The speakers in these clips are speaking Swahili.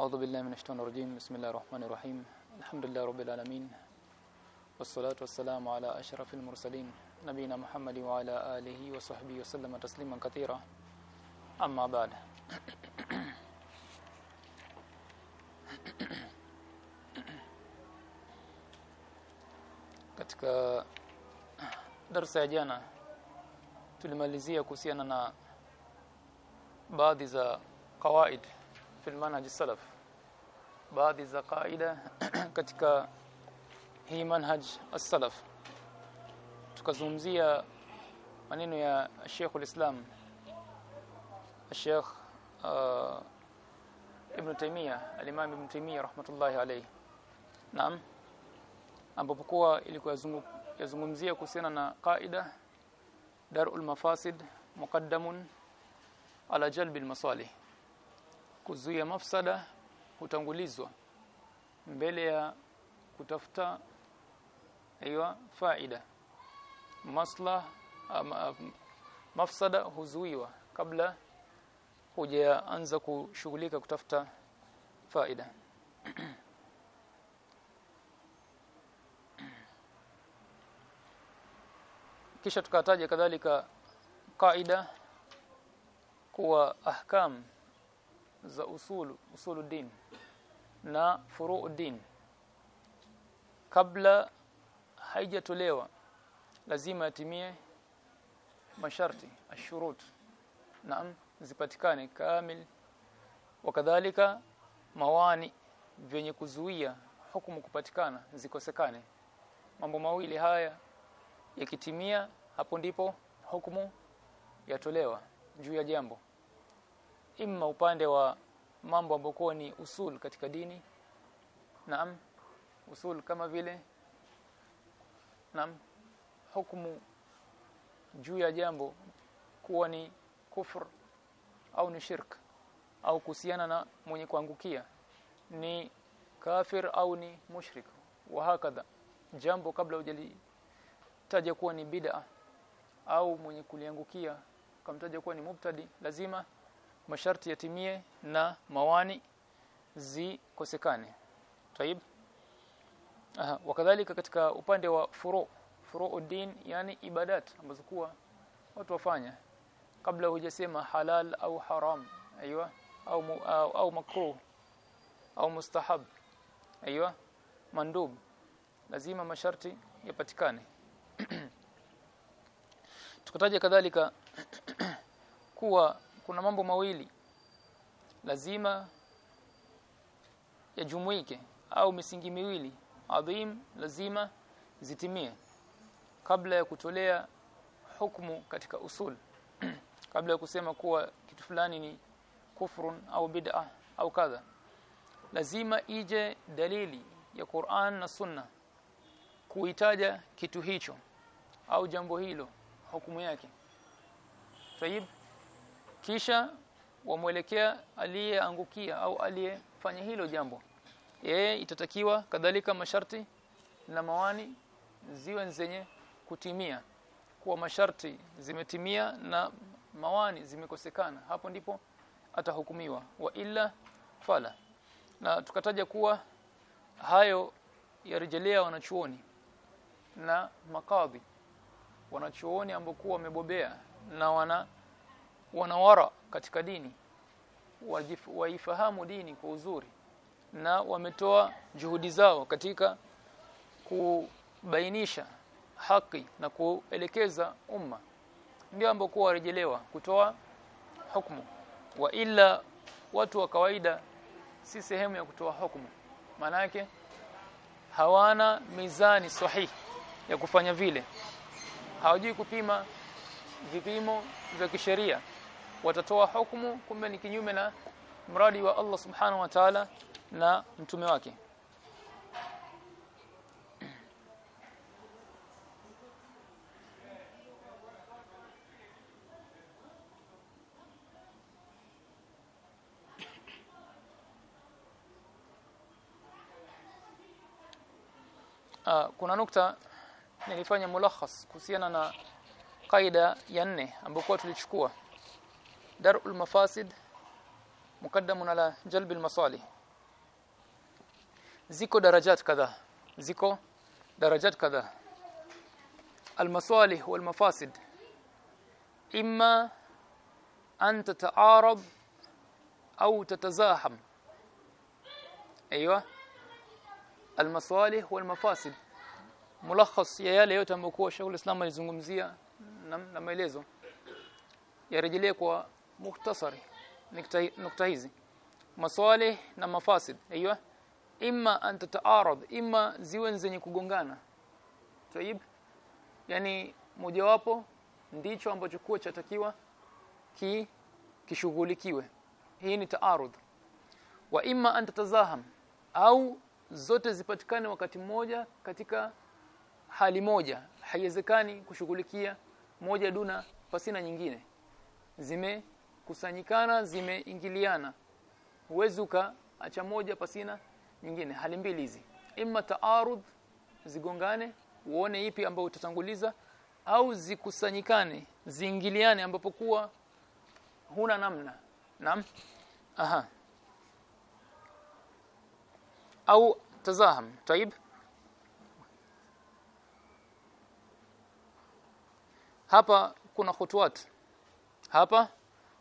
أعوذ بالله من الشيطان الرجيم. بسم الله الرحمن الرحيم. الحمد لله رب العالمين. والصلاة والسلام على أشرف المرسلين نبينا محمد وعلى آله وصحبه وسلم تسليما كثيرا. أما بعد. Katika darasa ya jana tulimalizia kuhusiana na baadhi za qawaid fi baadhi za kaida katika hii manhaj as-salaf tukazungumzia maneno ya Sheikh al-Islam Sheikh uh, Ibn Taymiyyah al-Imam Ibn Taymiyyah rahmatullahi alayhi naam ambapo kwa ilikuwa yazungumzia kuhusiana na kaida darul mafasid muqaddamun ala jalbil masalih kuzuia mafsada hutangulizwa mbele ya kutafuta aiwa faida. Maslah mafsada huzuiwa kabla hujaanza kushughulika kutafuta faida. Kisha tukataja kadhalika kaida kuwa ahkam za usulu usuluddin na furuuddin. Kabla haijatolewa lazima yatimie masharti ashurut naam zipatikane kamil. Wakadhalika mawani vyenye kuzuia hukumu kupatikana zikosekane. Mambo mawili haya yakitimia hapo ndipo hukumu yatolewa juu ya jambo imma upande wa mambo ambayo ni usul katika dini. Naam. Usul kama vile naam hukumu juu ya jambo kuwa ni kufur au ni shirk au kuhusiana na mwenye kuangukia. Ni kafir au ni mushrik. Wa hakadha. Jambo kabla hujalitaja kuwa ni bid'a au mwenye kuliangukia kamtaja kuwa ni mubtadi lazima masharti yatimie na mawani zikosekane. Taib. Aha wakadhalika katika upande wa furu furuuddin yani ibadat ambazo kuwa watu wafanya kabla hujasema halal au haram aiywa au au, au makruh au mustahab aiywa mandub. Lazima masharti yapatikane. Tukataja kadhalika kuwa kuna mambo mawili. Lazima yajumuike au misingi miwili adhim lazima zitimie kabla ya kutolea hukumu katika usul. Kabla ya kusema kuwa kitu fulani ni kufrun au bid'a au kadha. Lazima ije dalili ya Qur'an na Sunna kuitaja kitu hicho au jambo hilo hukumu yake. Tayib kisha wamwelekea aliyeangukia au aliyefanya hilo jambo. Yeye itatakiwa kadhalika masharti na mawani ziwe zenye kutimia. Kuwa masharti zimetimia na mawani zimekosekana. Hapo ndipo atahukumiwa. Wa illa fala. Na tukataja kuwa hayo yarejelea wanachuoni na makadhi. Wanachuoni ambao wamebobea na wana wanawara katika dini waifahamu dini kwa uzuri na wametoa juhudi zao katika kubainisha haki na kuelekeza umma. Ndio ambao kwa warejelewa kutoa hukumu. Wa ila watu wa kawaida si sehemu ya kutoa hukumu. Maana hawana mizani sahihi ya kufanya vile. Hawajui kupima vipimo vya kisheria watatoa hukumu kumbe ni kinyume na mradi wa Allah subhanahu wa ta'ala na mtume wake. Uh, kuna nukta nilifanya mulakhas kuhusiana na kaida ya nne ambayo tulichukua درء المفاسد مقدم على جلب المصالح. زيكو درجات كذا. زيكو درجات كذا. المصالح والمفاسد. إما أن تتعارض أو تتزاحم. أيوه. المصالح والمفاسد. ملخص يا يلي يوتا مكو شغل الإسلام اللي زغمزيه نم نم ايلزو يرجليه mukhtasari. Nukta hizi. Masalih na mafasid. Aiywa imma an tataarad. Imma ziwe zenye kugongana. Tayib yani mojawapo ndicho ambacho kuwa chatakiwa ki kishughulikiwe. Hii ni taarud. Wa imma an tatazaham. Au zote zipatikane wakati mmoja katika hali moja. Haiwezekani kushughulikia moja duna pasina nyingine kusanyikana zimeingiliana. Huwezi ukaacha moja pasina nyingine. Hali mbili hizi. Imma taarud zigongane uone ipi ambayo utatanguliza au zikusanyikane ziingiliane ambapo kuwa huna namna. Naam? Aha. Au tazaham. Taib. Hapa kuna khutwat. Hapa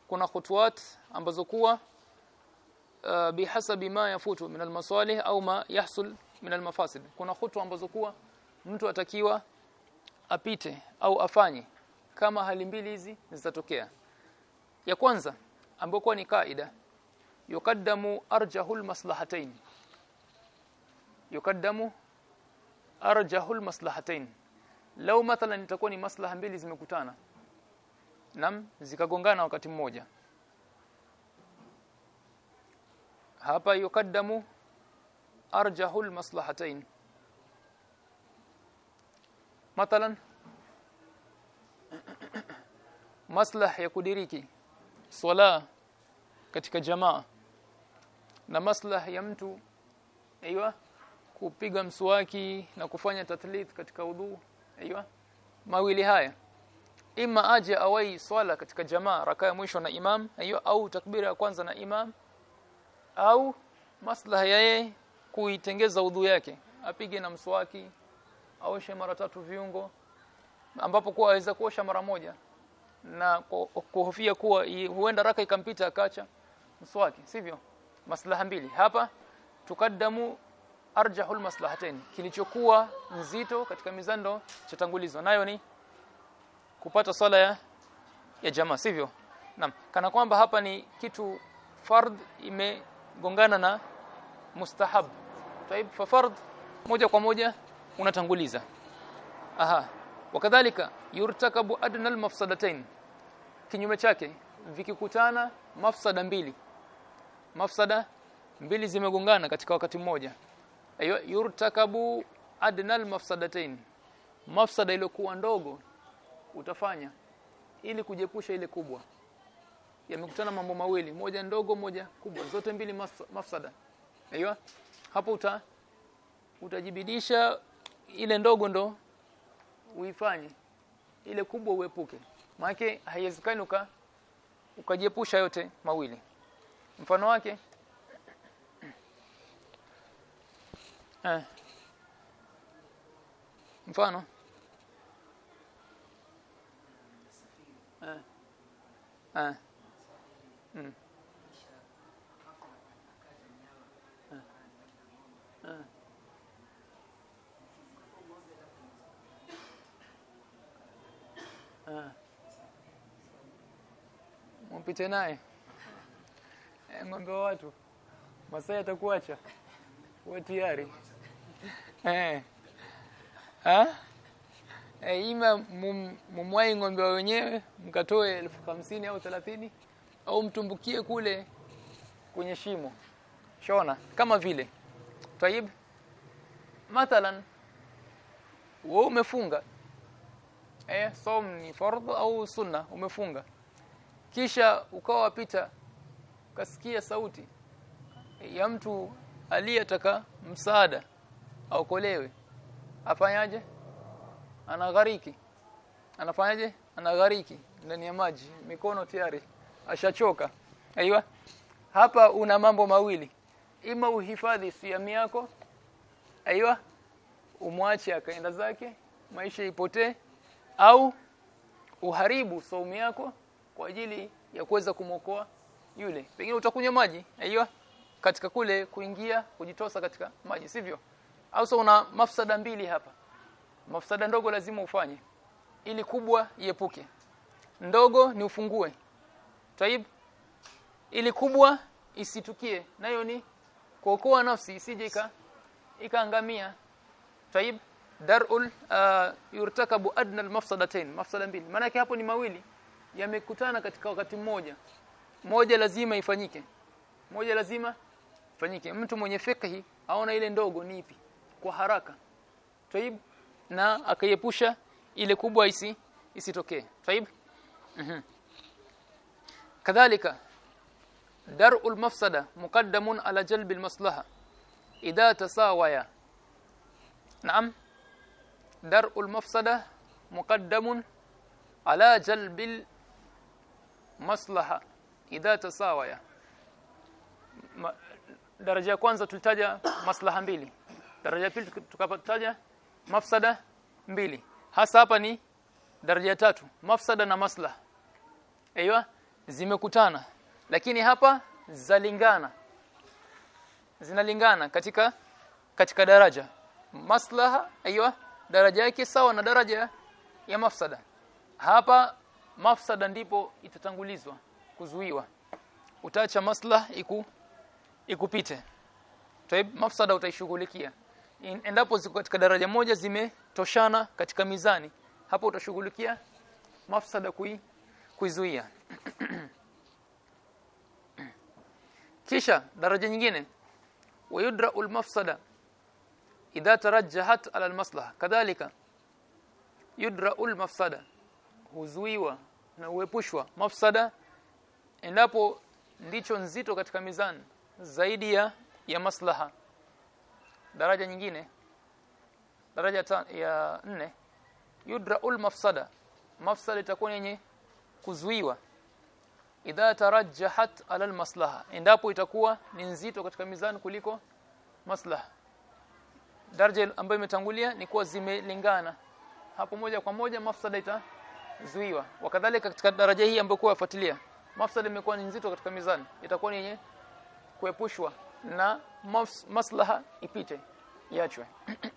kuna khutuwat ambazo kuwa uh, bihasabi ma yafutu min almasalih au ma yahsul min almafasid. Kuna khutwa ambazo kuwa mtu atakiwa apite au afanye kama hali mbili hizi zitatokea. Ya kwanza ambayo kwa ni kaida yukaddamu arjahul maslahatain. Yukaddamu arjahul maslahatain. Lau mathalan itakuwa ni maslaha mbili zimekutana nam zikagongana wakati mmoja. Hapa yukaddamu arjahul maslahatain. Mathalan maslah ya kudiriki swala katika jamaa na maslah ya mtu aiywa kupiga mswaki na kufanya tathlith katika udhu aiywa mawili haya ima aje awai swala katika jamaa raka ya mwisho na imam hiyo au takbira ya kwanza na imam au maslaha yeye kuitengeza udhu yake apige na mswaki aoshe mara tatu viungo ambapo kuwa aweza kuosha mara moja na kuhofia kuwa huenda raka ikampita akacha mswaki sivyo? Maslaha mbili. Hapa tukaddamu arjahul maslahatain kilichokuwa nzito katika mizando cha tangulizo. Nayo ni kupata swala ya ya jamaa sivyo naam kana kwamba hapa ni kitu fard imegongana na mustahab طيب fard moja kwa moja unatanguliza aha wakadhalika yurtakabu adnal mafsadatain kinyume chake vikikutana mafsada mbili mafsada mbili zimegongana katika wakati mmoja ayo yurtakabu adnal mafsadatain mafsada iliyokuwa ndogo utafanya ili kujepusha ile kubwa. Yamekutana mambo mawili moja ndogo moja kubwa. Zote mbili mafsada. Aiyo hapo uta utajibidisha ile ndogo ndo uifanye. Ile kubwa uepuke. Maana haiwezekani uka ukajiepusha yote mawili. Mfano wake eh mfano eh mm. eh. eh. Ah. Mpite naye. E, ng'ombe wa watu. Masai atakuacha. Wewe tayari. Eh. Ah? E, ima mumwai ng'ombe wa wenyewe mkatoe elfu hamsini au thelathini au mtumbukie kule kwenye shimo. Shona kama vile. tayib Mathalan wewe umefunga eh som ni fardhu au sunna umefunga kisha ukawa wapita ukasikia sauti ya mtu aliyetaka msaada aokolewe afanyaje anaghariki anafanyaje? Anaghariki ndani ya maji. Mikono tayari. Ashachoka. Aiywa hapa una mambo mawili. Ima uhifadhi siamu yako. Aiwa. Umwache akaenda zake. Maisha ipotee. Au uharibu saumu yako kwa ajili ya kuweza kumokoa yule. Pengine utakunywa maji. Aiyo katika kule kuingia kujitosa katika maji sivyo? Au so una mafsada mbili hapa mafsada ndogo lazima ufanye. Ili kubwa iepuke. Ndogo ni ufungue. Taib. Ili kubwa isitukie. Nayo ni kuokoa nafsi isije ika ikaangamia. Taib. Darul uh, yurtakabu adna almafsadatain. Mafsada mbili. Maana hapo ni mawili. Yamekutana katika wakati mmoja. Moja lazima ifanyike. Moja lazima ifanyike. Mtu mwenye fikhi aona ile ndogo ni ipi? Kwa haraka. Taib na akaiepusha ile kubwa isi isitokee taib mhm kadhalika dar'ul mafsada muqaddamun ala jalbi almaslaha idha tasawaya naam dar'ul mafsada muqaddamun ala jalbil maslaha idha tasawaya daraja ya kwanza tulitaja maslaha mbili daraja ya pili tukapataja mafsada mbili. Hasa hapa ni daraja tatu mafsada na maslaha. Aiywa zimekutana. Lakini hapa zalingana. Zinalingana katika katika daraja. Maslaha aiywa daraja yake sawa na daraja ya mafsada. Hapa mafsada ndipo itatangulizwa kuzuiwa. Utaacha maslah iku ikupite. Taib mafsada utaishughulikia endapo ziko katika daraja moja zimetoshana katika mizani hapo utashughulikia mafsada kui kuizuia. Kisha daraja nyingine. Wayudra mafsada idha tarajjahat ala almaslaha. Kadhalika yudra mafsada huzuiwa na uepushwa mafsada endapo ndicho nzito katika mizani zaidi ya ya maslaha daraja nyingine. Daraja ta, ya nne. Yudra'ul mafsada. Mafsada itakuwa yenye kuzuiwa. Idha tarajjahat ala almaslaha endapo itakuwa ni nzito katika mizani kuliko maslaha. Daraja ambayo imetangulia ni kuwa zimelingana. Hapo moja kwa moja mafsada itazuiwa. Wakadhalika katika daraja hii ambayo kwa yafuatilia mafsada imekuwa ni nzito katika mizani. Itakuwa ni yenye kuepushwa na mas, maslaha ipite iachwe.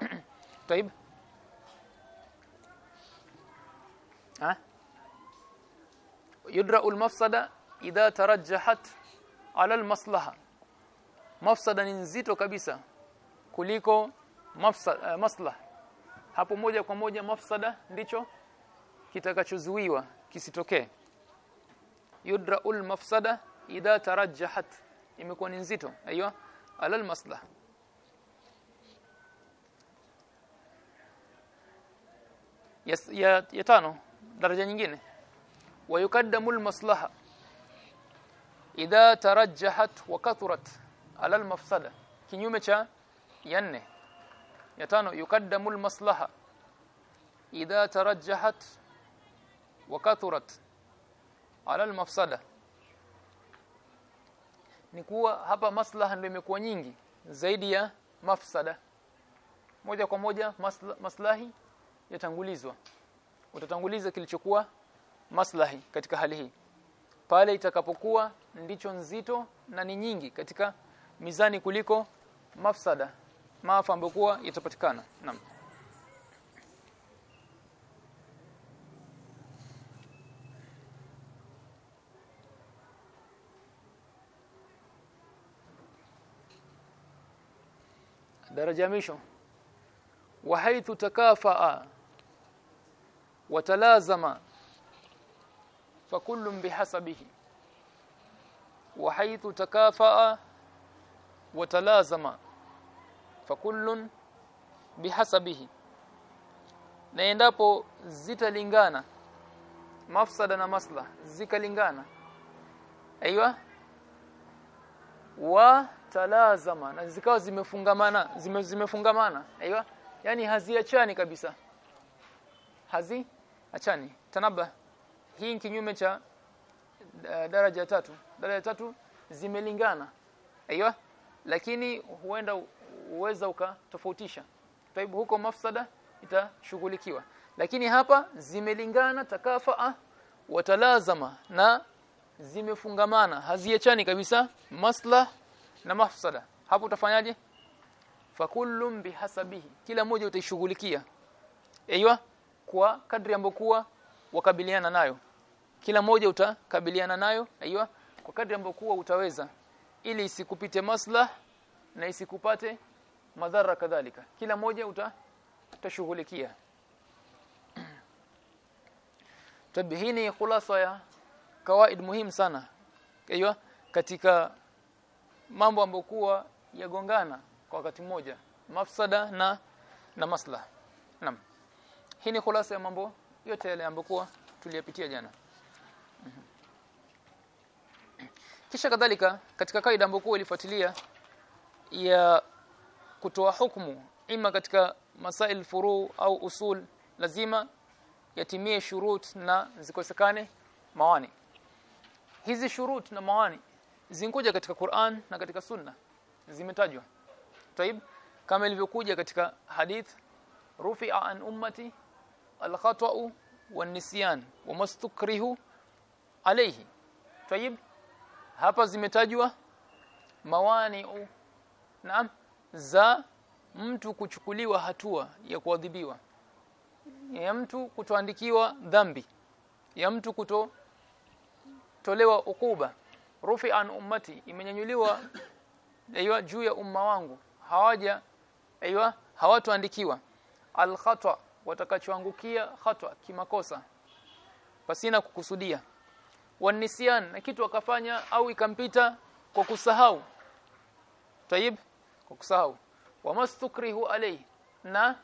Taib. Ha? Yudra'u al-mafsada idha tarajjahat ala al-maslaha. Mafsada ni nzito kabisa kuliko mafsada uh, maslah hapo moja kwa moja mafsada ndicho kitakachozuiwa kisitokee. Yudra'ul mafsada idha tarajjahat imekuwa ni nzito aiyo ala al-maslah yes, ya, ya tano daraja nyingine ويقدم المصلحه tarajjahat wa kathurat ala almafsada kinyume cha ya nne ya tano yukaddamu almaslaha idha tarajjahat wa kathurat ala almafsada ni kuwa hapa maslaha ndio imekuwa nyingi zaidi ya mafsada. Moja kwa moja masla, maslahi yatangulizwa. Utatanguliza kilichokuwa maslahi katika hali hii. Pale itakapokuwa ndicho nzito na ni nyingi katika mizani kuliko mafsada maafa ambayo itapatikana naam daraja misho wa haithu takafaa watalazama fakullu bihasabihi. Wa haithu takafaa watalazama fakullun bihasabihi. Na endapo zitalingana mafsada na maslah zikalingana aiywa wa talazama na zikawa zimefungamana zime, zimefungamana. Aiywa yani haziachani kabisa. Hazi achani. Tanaba hii kinyume cha daraja tatu. Daraja tatu zimelingana. Aiywa lakini huenda uweza ukatofautisha. Taibu huko mafsada itashughulikiwa. Lakini hapa zimelingana takafaa watalazama na zimefungamana. Haziachani kabisa. Maslah na mafsada. Hapo utafanyaje? Fakullum bihasabihi. Kila mmoja utaishughulikia. Aiywa kwa kadri ambokuwa wakabiliana nayo. Kila mmoja utakabiliana nayo aiywa kwa kadri ambokuwa utaweza. Ili isikupite maslah na isikupate madhara kadhalika. Kila mmoja uta utashughulikia. Tabihini khulasa ya kawaid muhimu sana aiywa katika mambo ambokuwa yagongana kwa wakati mmoja mafsada na na maslaha. Naam. Hii ni khulasa ya mambo yote yale ambokuwa tuliyapitia jana. Kisha kadhalika katika kaida ambokuwa ilifuatilia ya kutoa hukumu ima katika masail furu au usul lazima yatimie shurut na zikosekane mawani. Hizi shurut na mawani zinkuja katika Qur'an na katika Sunna zimetajwa. Taib kama ilivyokuja katika hadith rufi'a an ummati al-khata'u wan-nisyan wa mastukrihu alayhi. Taib hapa zimetajwa mawani'u naam za mtu kuchukuliwa hatua ya kuadhibiwa. Ya mtu kutoandikiwa dhambi. Ya mtu kuto tolewa ukuba rufi an ummati imenyanyuliwa aiywa juu ya umma wangu. Hawaja aiywa hawatuandikiwa. Al khata watakachoangukia khata kimakosa. Pasina kukusudia. Wanisian na kitu akafanya au ikampita kwa kusahau. Tayib kwa kusahau. Wamastukrihu alayhi na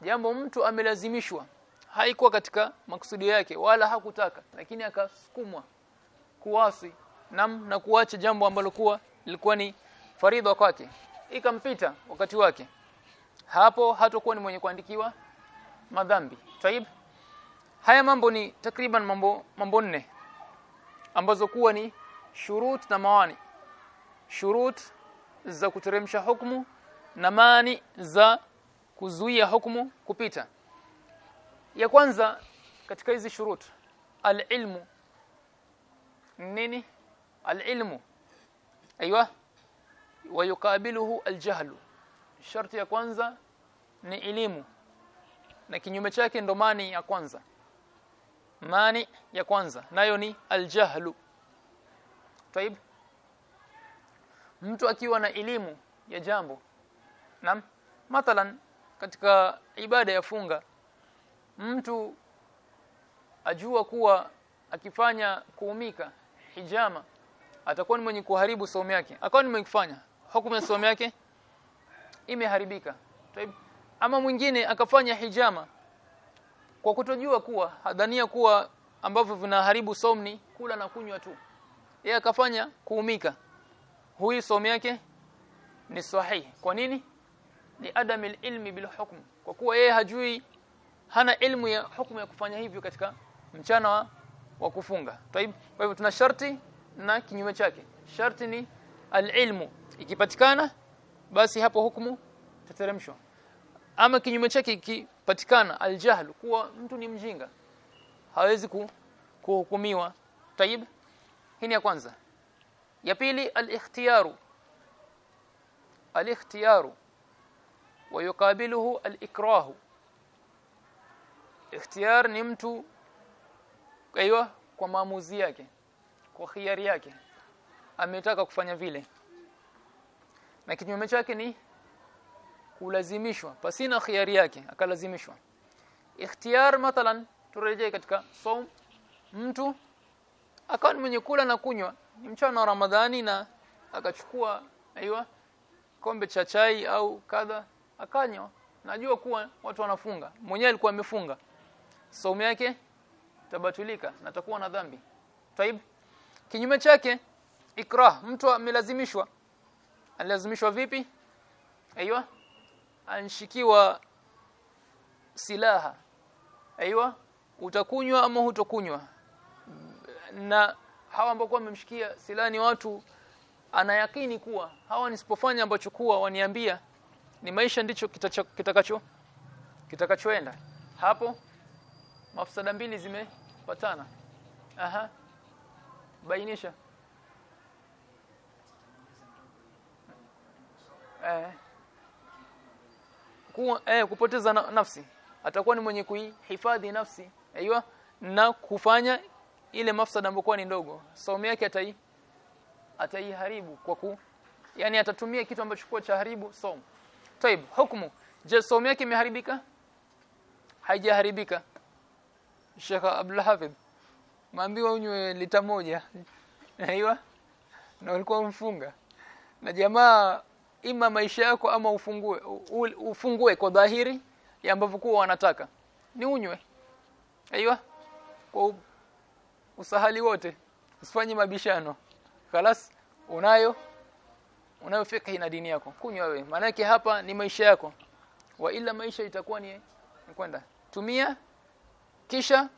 jambo mtu amelazimishwa. Haikuwa katika makusudio yake wala hakutaka lakini akasukumwa kuwasi nam na kuacha jambo ambalo kuwa lilikuwa ni faridha kwake. Ikampita wakati wake. Hapo hatakuwa ni mwenye kuandikiwa madhambi. Taib haya mambo ni takriban mambo mambo nne ambazo kuwa ni shurut na mawani shurut za kuteremsha hukumu na mani za kuzuia hukumu kupita. Ya kwanza katika hizi shurut alilmu. Nini al-ilmu wayukabiluhu الشرط يا sharti ya kwanza ni elimu. Na kinyume chake ndo mani ya kwanza. Mani ya kwanza nayo ni aljahlu. Taib. Mtu akiwa na elimu ya jambo. Naam. Mathalan katika ibada ya funga mtu ajua kuwa akifanya kuumika hijama atakuwa ni mwenye kuharibu somo yake. Akawa ni mwenye kufanya hukumu ya somo yake imeharibika. Ama mwingine akafanya hijama kwa kutojua kuwa hadhania kuwa ambavyo vinaharibu somo ni kula na kunywa tu. Yeye akafanya kuumika. Huyu somo yake ni sahihi. Kwa nini? ni adamil ilmi bil hukm kwa kuwa yeye hajui hana ilmu ya hukumu ya kufanya hivyo katika mchana wa, wa kufunga taib kwa hivyo tuna sharti na kinyume chake sharti ni alilmu ikipatikana basi hapo hukumu tateremshwa ama kinyume chake ikipatikana aljahl kuwa mtu ni mjinga hawezi ku, kuhukumiwa taib hii ni ya kwanza ya pili alikhtiyaru alikhtiyaru ويقابله الإكراه اختيار ni mtu aiywa kwa maamuzi yake kwa khiari yake. Ametaka kufanya vile. Na kinyume chake ni kulazimishwa. Pasina khiari yake akalazimishwa. Ikhtiyar mathalan turejee katika saum. Mtu akawa mwenye kula na kunywa ni mchana wa Ramadhani na akachukua aiywa kombe cha chai au kadha akanywa. Najua kuwa watu wanafunga. Mwenyewe alikuwa amefunga. Saumu yake tabatulika na takuwa na dhambi. Taib kinyume chake ikrah mtu amelazimishwa. Alazimishwa vipi? Aiywa anshikiwa silaha. Aiywa utakunywa ama hutokunywa? Na hawa ambao kwa wamemshikia silaha ni watu anayakini kuwa hawa nisipofanya ambacho kuwa waniambia ni maisha ndicho kitakacho kitakachoenda. Hapo mafsada mbili zimepatana. Aha bainisha eh kuwa, eh, kupoteza na, nafsi atakuwa ni mwenye kuihifadhi nafsi aiywa na kufanya ile mafsada ambayo ni ndogo saumu yake atai ataiharibu kwa ku yani atatumia kitu ambacho kwa cha haribu saumu طيب hukumu je saumu yake imeharibika haijaharibika Sheikh Abdul Hafidh maambiwa unywe lita moja. Aiwa na ulikuwa mfunga na jamaa ima maisha yako ama ufungue ufungue kwa dhahiri ya ambavyo kuwa wanataka. Ni unywe. Aiywa kwa usahali wote. Usifanye mabishano. Khalas unayo unayo fikhi na dini yako. Kunywa wewe. Maana hapa ni maisha yako. Wa ila maisha itakuwa ni kwenda. Tumia kisha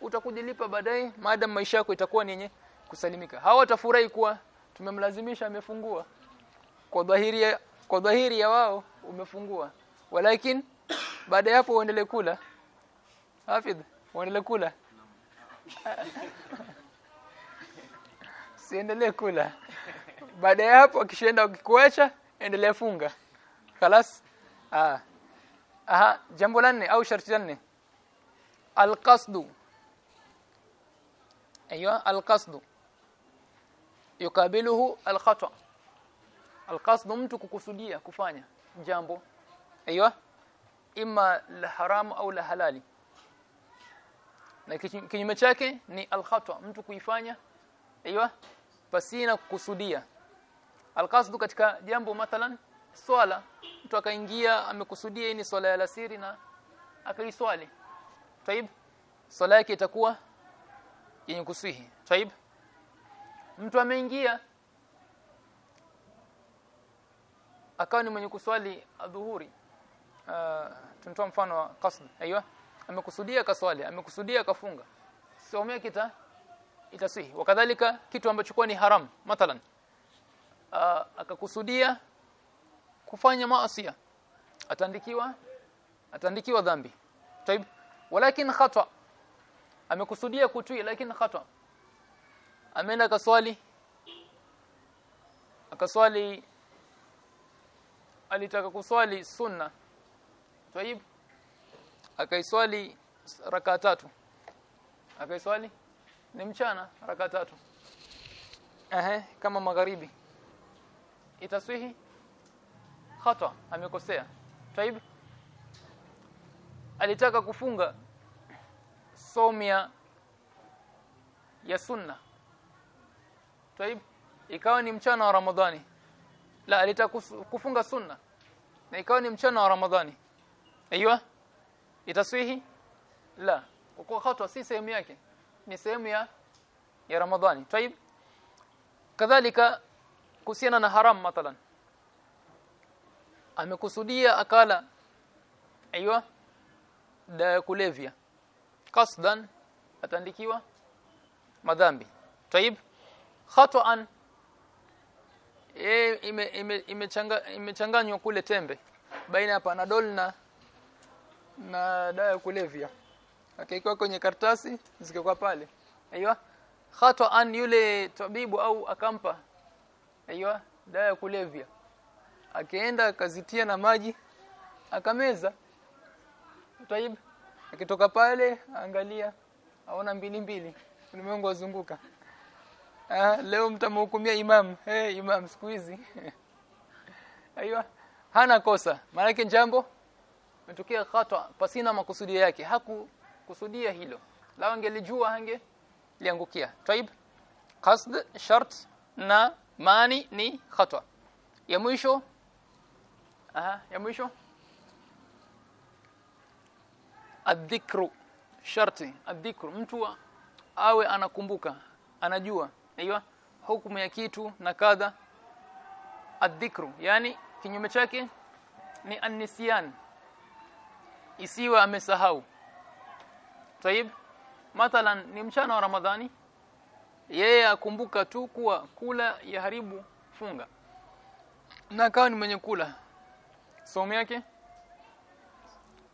utakujilipa baadaye maadamu maisha yako itakuwa ni yenye kusalimika hawa watafurahi kuwa tumemlazimisha amefungua kwa dhahiri ya, kwa dhahiri ya wao umefungua walakin baada ya hapo uendelee kula hafidh uendelee kula siendelee kula baada ya hapo akishaenda ukikuacha endelea funga خلاص ah aha jambo la nne au sharti la nne alqasdu ايوه القصد yukabiluhu alkhata alqasd mtu kukusudia kufanya jambo aiywa imma la haramu au la halali na kichi- kinyume chake ni alkhata mtu kuifanya aiywa pasina kukusudia alqasd katika jambo mathalan swala mtu akaingia amekusudia hii ni swala ya alasiri na akaiswali taib swala yake itakuwa yenye kusihi. Taib mtu ameingia. Akawa ni mwenye kuswali adhuhuri. Uh, tunatoa mfano wa qasd. Aiywa amekusudia kaswali amekusudia kafunga. Somea kita ita itasihi wakadhalika kitu ambacho kwa ni haram mathalan. Uh, akakusudia kufanya maasi ataandikiwa ataandikiwa dhambi. Taib walakin khata amekusudia kutwi lakini khata ameenda kaswali akaswali alitaka kuswali sunna. Tayib akaiswali raka tatu. Akaiswali ni mchana raka tatu. Ehe kama magharibi. Itaswihi? Khata amekosea. Tayib alitaka kufunga somia ya sunna Taib ikawa ni mchana wa Ramadhani. La alitakufunga kufunga sunna na ikawa ni mchana wa Ramadhani. Aiywa? Itaswihi? La. Kwa kuwa si sehemu yake. Ni sehemu ya ya Ramadhani. Taib. Kadhalika kuhusiana na haram mathalan. Amekusudia akala aiywa da kulevya. Qasdan ataandikiwa madhambi. Taib khata'an imechanganywa ime ime ime kule tembe baina ya panadol na na dawa ya kulevya. Akaikiwa kwenye kartasi zikakuwa pale. Aiywa khata'an yule tabibu au akampa aiywa dawa ya kulevya. Akaenda akazitia na maji akameza. Taib akitoka pale angalia aona mbili mbili ulimwengu wazunguka Ah, leo mtamhukumia imam. Eh, imam siku hizi. Aiyo. Hana kosa. Maana jambo metokea khata pasina makusudi yake. Hakukusudia hilo. Lao angelijua hange liangukia. Taib. Qasd shart na mani ni khata. Ya mwisho Aha, ya mwisho adhikru sharti adhikru. Mtu awe anakumbuka anajua. Aiyo hukumu ya kitu na kadha adhikru. Yani kinyume chake ni annisyan. Isiwe amesahau. Tayib mathalan ni mchana wa ramadhani. Yeye akumbuka tu kuwa kula yaharibu funga. Na akawa ni mwenye kula. Somo yake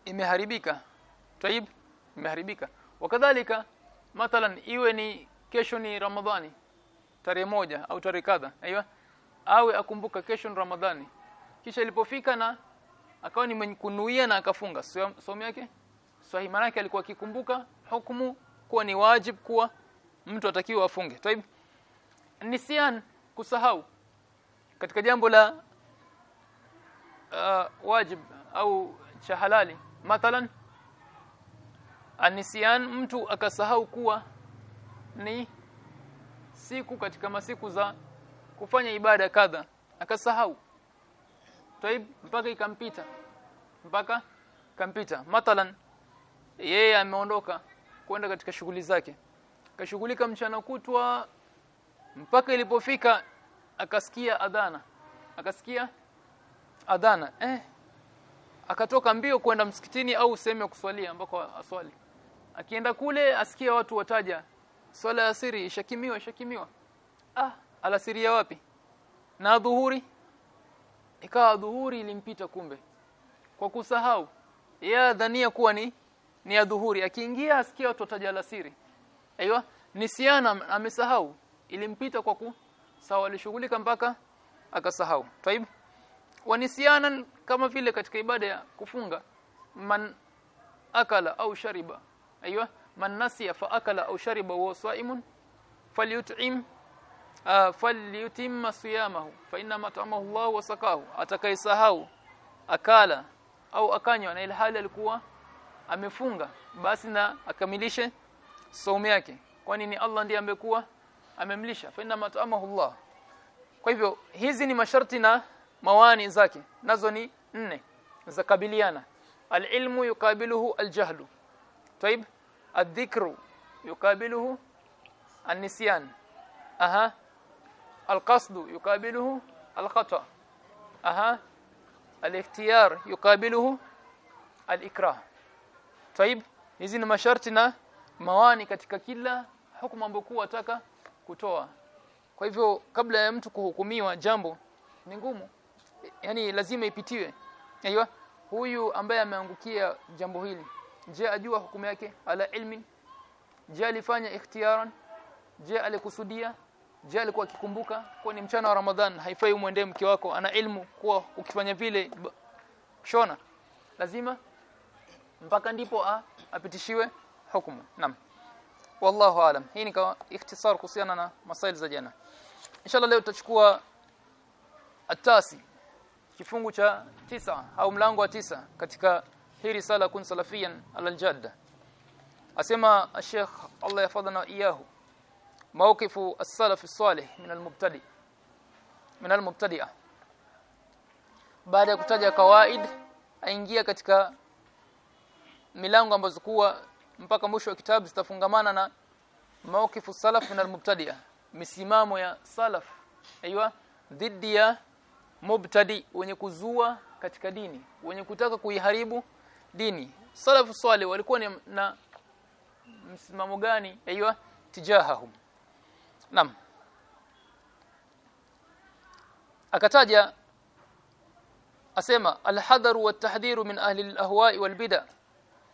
imeharibika taib imeharibika. Wakadhalika mathalan iwe ni kesho ni ramadhani tarehe moja au tarehe kadha aiywa awe akumbuka kesho ni ramadhani. Kisha ilipofika na akawa ni mwenye kunuia na akafunga. Somo yake? Sahihi maana yake alikuwa akikumbuka hukumu kuwa ni wajib kuwa mtu atakiwa afunge. Taib nisian kusahau. Katika jambo la uh, wajib au cha halali mathalan anisyan mtu akasahau kuwa ni siku katika masiku za kufanya ibada kadha. Akasahau. Taib mpaka ikampita. Mpaka kampita. Mathalan yeye ameondoka kwenda katika shughuli zake. Akashughulika mchana kutwa mpaka ilipofika akasikia adhana. Akasikia adhana. Eh akatoka mbio kwenda msikitini au sehemu ya kuswalia ambako aswali akienda kule asikia watu wataja swala ya siri ishakimiwa ishakimiwa. Ah alasiria wapi? Na dhuhuri ikawa dhuhuri ilimpita kumbe. Kwa kusahau ya dhania kuwa ni ni ya dhuhuri akiingia asikia watu wataja alasiri aiywa nisiana amesahau. Ilimpita kwa ku sawa alishughulika mpaka akasahau. Taib wanisiana kama vile katika ibada ya kufunga man akala au shariba aiywa man nasiya fa akala au shariba wa saimun falyut'im uh, falyutimma siyamahu fa inna mat'amahu Allah wa sakahu atakaisahau akala au akanywa na ilhali alikuwa amefunga basi na akamilishe saumu yake kwani ni Allah ndiye ambekuwa amemlisha fa inna mat'amahu Allah kwa hivyo hizi ni masharti na mawani zake nazo ni nne za kabiliana alilmu yukabiluhu aljahlu طيب الذكر يقابله النسيان اها القصد يقابله الخطا اها الاختيار يقابله الاكراه طيب hizi ni masharti na mawani katika kila hukumu ambayo wataka kutoa kwa hivyo kabla ya mtu kuhukumiwa jambo ni ngumu yani lazima ipitiwe aiywa huyu ambaye ameangukia jambo hili je ajua hukumu yake ala ilmin. Je alifanya ikhtiyaran? Je alikusudia? Je alikuwa akikumbuka? Kwa ni mchana wa ramadhan haifai umwendee mke wako. Ana ilmu kuwa ukifanya vile shona. Lazima mpaka ndipo a, apitishiwe hukumu. Naam. Wallahu alam. Hii ni kwa ikhtisar kuhusiana na masail za jana. Inshallah leo tutachukua atasi kifungu cha tisa au mlango wa tisa katika hii risala kun salafiyan ala aljadda asema Sheikh Allah yafadhana iyahu. Mawqifu as-salaf as-salih min al-mubtadi. Min al-mubtadi'a. Baada ya kutaja kawaid aingia katika milango ambazo kuwa mpaka mwisho wa kitabu zitafungamana na mawqifu salaf min al-mubtadi'a. Misimamo ya salaf aiywa dhidi ya mubtadi wenye kuzua katika dini wenye kutaka kuiharibu dini salafu salih walikuwa ni na msimamo gani aiywa tijahahum nam akataja asema alhadharu watahdhiru min ahli alahwa'i walbid'a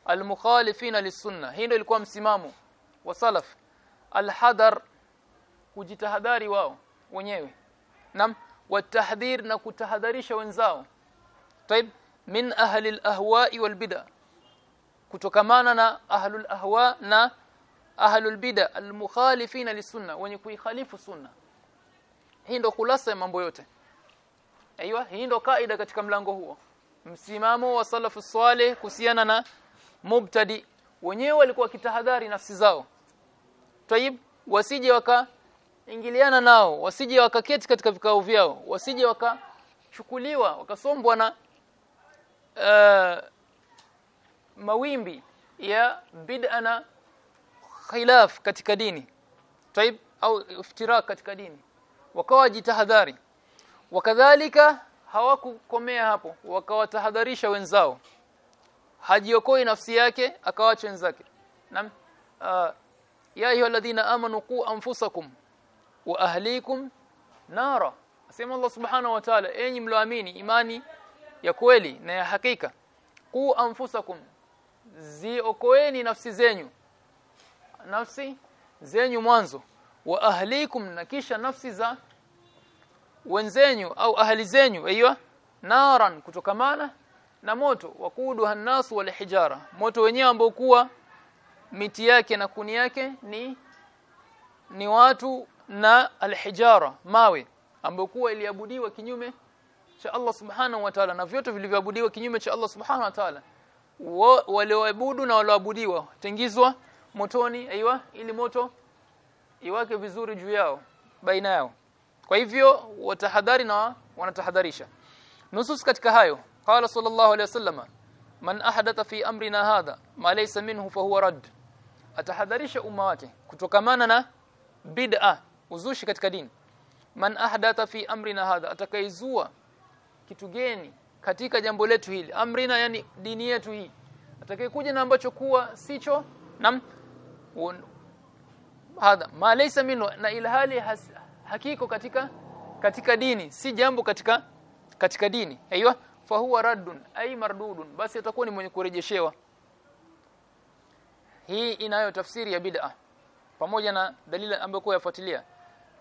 almukhalifina lisunna hii ndio ilikuwa msimamo wa salaf alhadhar kujitahadhari wao wenyewe nam watahdhir na kutahadharisha wenzao طيب min ahli alahwa'i walbid'a kutokamana na ahlul ahwa na ahlul bid'a almukhalifina lisunna wenye kuikhalifu sunna hii ndo kulasa ya mambo yote. Aiywa hii ndo kaida katika mlango huo. Msimamo wa salafu swale kuhusiana na mubtadi. Wenyewe walikuwa kitahadhari nafsi zao. Tayib wasije wakaingiliana nao wasije wakaketi katika vikao vyao wasije wakachukuliwa wakasombwa na uh, mawimbi ya bid'a na khilaf katika dini taib au iftirak katika dini. Wakawa jitahadhari. Wakadhalika hawakukomea hapo wakawatahadharisha wenzao. Hajiokoi nafsi yake akawacha wenzake. Nam uh, ya ayyuhalladhina amanu qu anfusakum wa ahlikum nara. Asema Allah subhanahu wa ta'ala enyi mloamini imani ya kweli na ya hakika. Ku anfusakum ziokoeni nafsi zenyu nafsi zenyu mwanzo wa ahlikum na kisha nafsi za wenzenyu au ahli zenyu aiyo naran kutokamana na moto wakudu hannasu wal hijara. Moto wenyewe ambao kuwa miti yake na kuni yake ni ni watu na alhijara mawe ambayo kuwa iliabudiwa kinyume cha Allah subhanahu wa ta'ala na vyote vilivyoabudiwa kinyume cha Allah subhanahu wa ta'ala. Walioabudu na walioabudiwa tengizwa motoni aiwa ili moto iwake vizuri juu yao baina yao. Kwa hivyo watahadhari na wanatahadharisha. Nusus katika hayo qala sallallahu alayhi wasallam man ahdatha fi amrina hadha ma laysa minhu fa huwa rad atahadharisha umma wake kutokamana na bid'a uzushi katika dini. Man ahdatha fi amrina hadha atakaizua kitu geni katika jambo letu hili amrina yani dini yetu hii. Atakayekuja na ambacho kuwa sicho nam hadha ma laysa minhu na ilhali has, hakiko katika katika dini si jambo katika katika dini. Aiywa fa huwa raddun ay mardudun basi atakuwa ni mwenye kurejeshewa. Hii inayo tafsiri ya bid'a pamoja na dalili ambayo yafuatilia.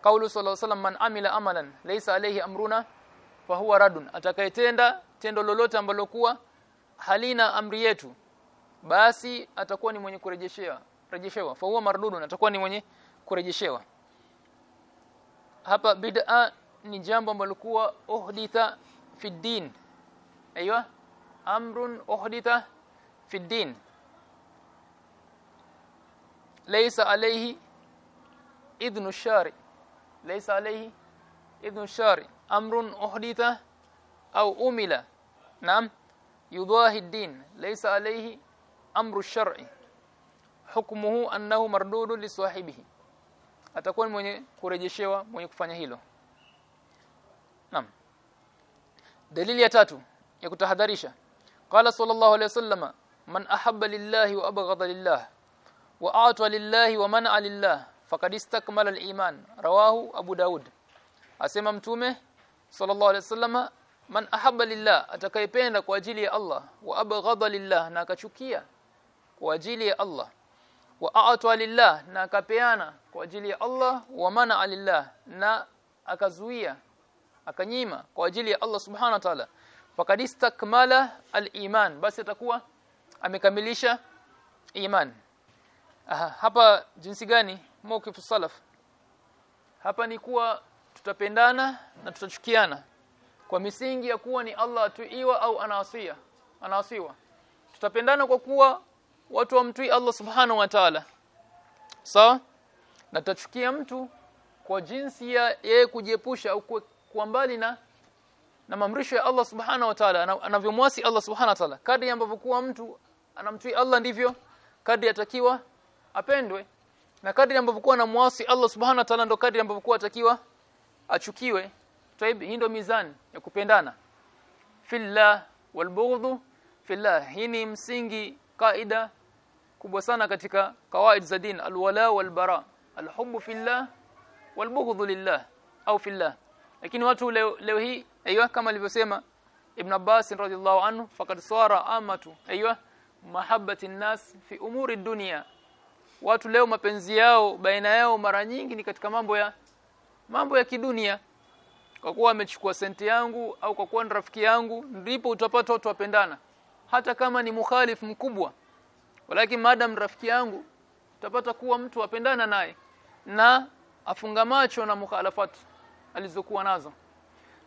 Kaulu sallallahu alaihi wasallam man amila amalan laysa alayhi amruna fa huwa radun atakayetenda tendo lolote ambalo kuwa halina amri yetu basi atakuwa ni mwenye kurejeshewa. Rejeshewa fa huwa mardudun atakuwa ni mwenye kurejeshewa. Hapa bid'a ni jambo ambalo kuwa uhditha fi din. Aiywa amrun uhditha fi din. Laysa alayhi idhnu shari. Laysa alayhi idhnu shari amrun uhditha au umila naam yudahi ad-din laysa alayhi amru shar'i hukmuhu annahu mardudu li sahibihi atakuwa mwenye kurejeshewa mwenye kufanya hilo naam dalili ya tatu ya kutahadharisha qala sallallahu alayhi wasallama man ahabba lillahi wa abghadha lillah wa a'ta lillahi wa man'a lillah faqad istakmala al-iman rawahu abu daud asema mtume sallallahu alaihi wasallam man ahabba lillah atakayependa kwa ajili ya Allah. Wa abghadha lillah na akachukia kwa ajili ya Allah. Wa a'ta lillah na akapeana kwa ajili ya Allah. Wa mana lillah na akazuia akanyima kwa ajili ya Allah subhanahu wa ta'ala. Faqad istakmala al-iman basi atakuwa amekamilisha iman. Aha, hapa jinsi gani mawkifu salaf hapa ni kuwa tutapendana na tutachukiana. Kwa misingi ya kuwa ni Allah atuiwa au anaasiya anaasiwa tutapendana kwa kuwa watu wamtui Allah subhanahu wa ta'ala. Sawa? So, na tutachukia mtu kwa jinsi ya yeye kujiepusha au kuwa mbali na na mamrisho ya Allah subhanahu wa ta'ala anavyomwasi Allah subhanahu wa ta'ala. Kadri ambavyo kuwa mtu anamtii Allah ndivyo kadri atakiwa apendwe. Na kadri ambavyo kuwa anamwasi Allah subhanahu wa ta'ala ndo kadri ambavyo kuwa atakiwa achukiwe. Taibi hii ndo mizani ya kupendana. Fillah walbughdhu fillah hii ni msingi kaida kubwa sana katika kawaid za din alwala walbara alhubbu fillah walbughdhu lillah au fillah. Lakini watu leo, leo hii aiywa kama alivyosema ibn Abbas radhiallahu anhu faqad sara amatu aiywa mahabbati nas fi umuri dunya. Watu leo mapenzi yao baina yao mara nyingi ni katika mambo ya mambo ya kidunia. Kwa kuwa amechukua senti yangu au kwa kuwa rafiki yangu ndipo utapata watu wapendana. Hata kama ni mukhalifu mkubwa walakini madam rafiki yangu utapata kuwa mtu wapendana naye na afunga macho na mukhalafat alizokuwa nazo.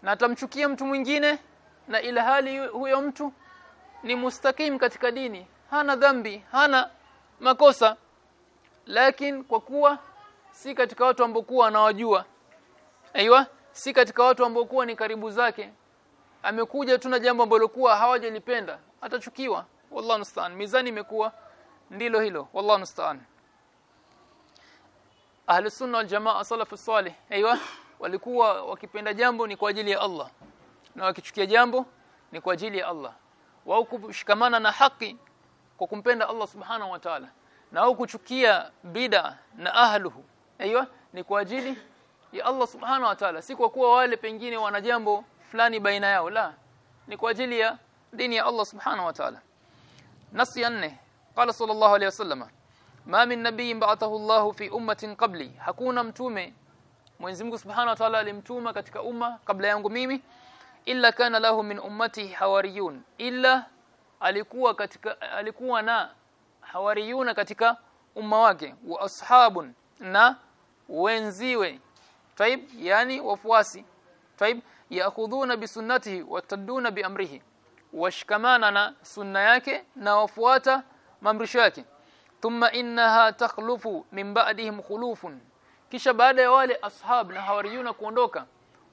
Na atamchukia mtu mwingine na ila hali huyo mtu ni mustakim katika dini. Hana dhambi hana makosa. Lakini kwa kuwa si katika watu ambao kuwa anawajua aiywa si katika watu ambao kuwa ni karibu zake. Amekuja tu na jambo ambalo kuwa hawajalipenda. Atachukiwa. Wallahu musta'an. Mizani imekuwa ndilo hilo. Wallahu musta'an. Ahli sunna wal jamaa salafu salih. Aiywa walikuwa wakipenda jambo ni kwa ajili ya Allah. Na wakichukia jambo ni kwa ajili ya Allah. Wao kushikamana na haki kwa kumpenda Allah subhanahu wa ta'ala. Na au kuchukia bid'a na ahluhu. Aiywa ni kwa ajili ya Allah subhanahu wa ta'ala si kwa kuwa wale pengine wana jambo fulani baina yao la ni kwa ajili ya dini ya Allah subhanahu wa ta'ala. Nasi nne qala sallallahu alayhi wasallam ma min nabiyyin ba'athahu Allah fi ummatin qabli. Hakuna mtume Mwenyezi Mungu Subhanahu wa Ta'ala alimtuma katika umma kabla yangu mimi illa kana lahu min ummati hawariyun. Illa alikuwa katika alikuwa na hawariyuna katika umma wake wa ashabun na wenziwe taib yani wafuasi. Taib yaakhudhuna bisunnatihi wataduna biamrihi. Washkamana na sunna yake na wafuata maamrisho yake. Thumma innaha takhlufu min ba'dihim khulufun. Kisha baada ya wale ashab na hawariyuna kuondoka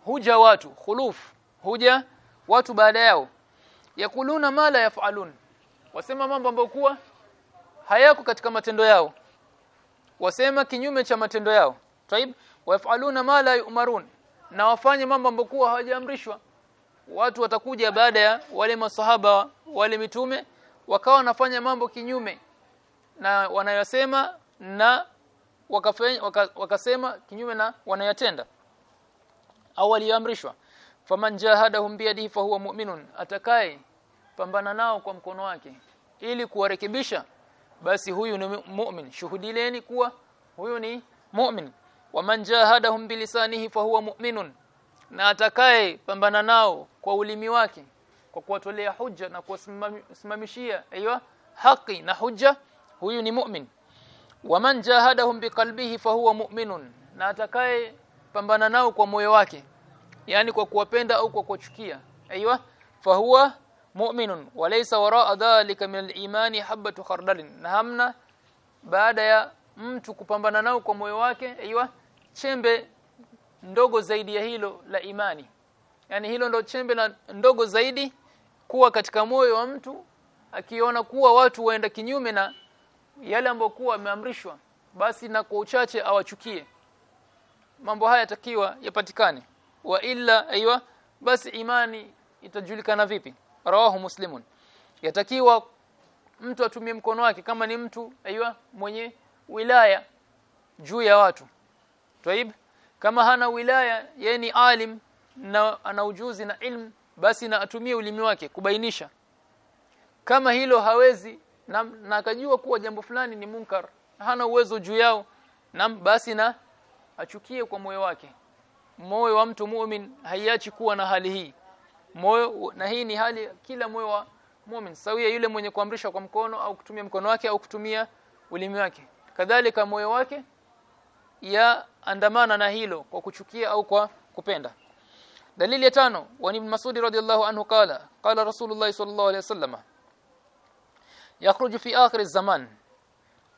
huja watu khuluf huja watu baada yao. Yakuluna ma la yafalun. Wasema mambo ambayo kuwa hayako katika matendo yao. Wasema kinyume cha matendo yao. Taib wayafaluna ma la yumarun. Na wafanye mambo ambaokuwa hawajaamrishwa. Watu watakuja baada ya wale masahaba wale mitume wakawa wanafanya mambo kinyume na wanayosema na wakafanya waka, wakasema kinyume na wanayatenda au waliamrishwa. Faman jahadahum biyadihi fahuwa mu'minun. Atakaye pambana nao kwa mkono wake. Ili kuwarekebisha basi huyu ni mu'min. Shuhudileni kuwa huyu ni mu'min waman jahadahum bilisanihi fahuwa mu'minun na atakaye pambana nao kwa ulimi wake kwa kuwatolea hujja na kuwasimamishia aiywa haki na hujja huyu ni mu'min. Wa man jahadahum biqalbihi fahuwa mu'minun na atakaye pambana nao kwa moyo wake yani kwa kuwapenda au kwa kuchukia aiywa fahuwa mu'minun. Walaysa wara'a dhalika min al-imani habatu khardalin na hamna baada ya mtu kupambana nao kwa moyo wake aiywa chembe ndogo zaidi ya hilo la imani. Yani hilo ndo chembe la ndogo zaidi kuwa katika moyo wa mtu akiona kuwa watu waenda kinyume na yale ambayo kuwa ameamrishwa basi na kwa uchache awachukie. Mambo haya yatakiwa yapatikane. Wa illa aiwa basi imani itajulikana vipi? Rawahu muslimun. Yatakiwa mtu atumie mkono wake kama ni mtu aiwa mwenye wilaya juu ya watu Taib? Kama hana wilaya yeye ni alim na ana ujuzi na ilmu basi na atumie ulimi wake kubainisha. Kama hilo hawezi na, na akajua kuwa jambo fulani ni munkar hana uwezo juu yao na basi na achukie kwa moyo wake. Moyo wa mtu mu'min haiachi kuwa na hali hii. Moyo na hii ni hali kila moyo wa mu'min sawia yule mwenye kuamrisha kwa mkono au kutumia mkono wake au kutumia ulimi wake. Kadhalika moyo wake ya andamana na hilo kwa kuchukia au kwa kupenda. Dalili ya tano wa ibn Mas'ud radhiyallahu anhu qala qala rasulullah sallallahu alayhi wasallam yakhruju fi akhir zaman.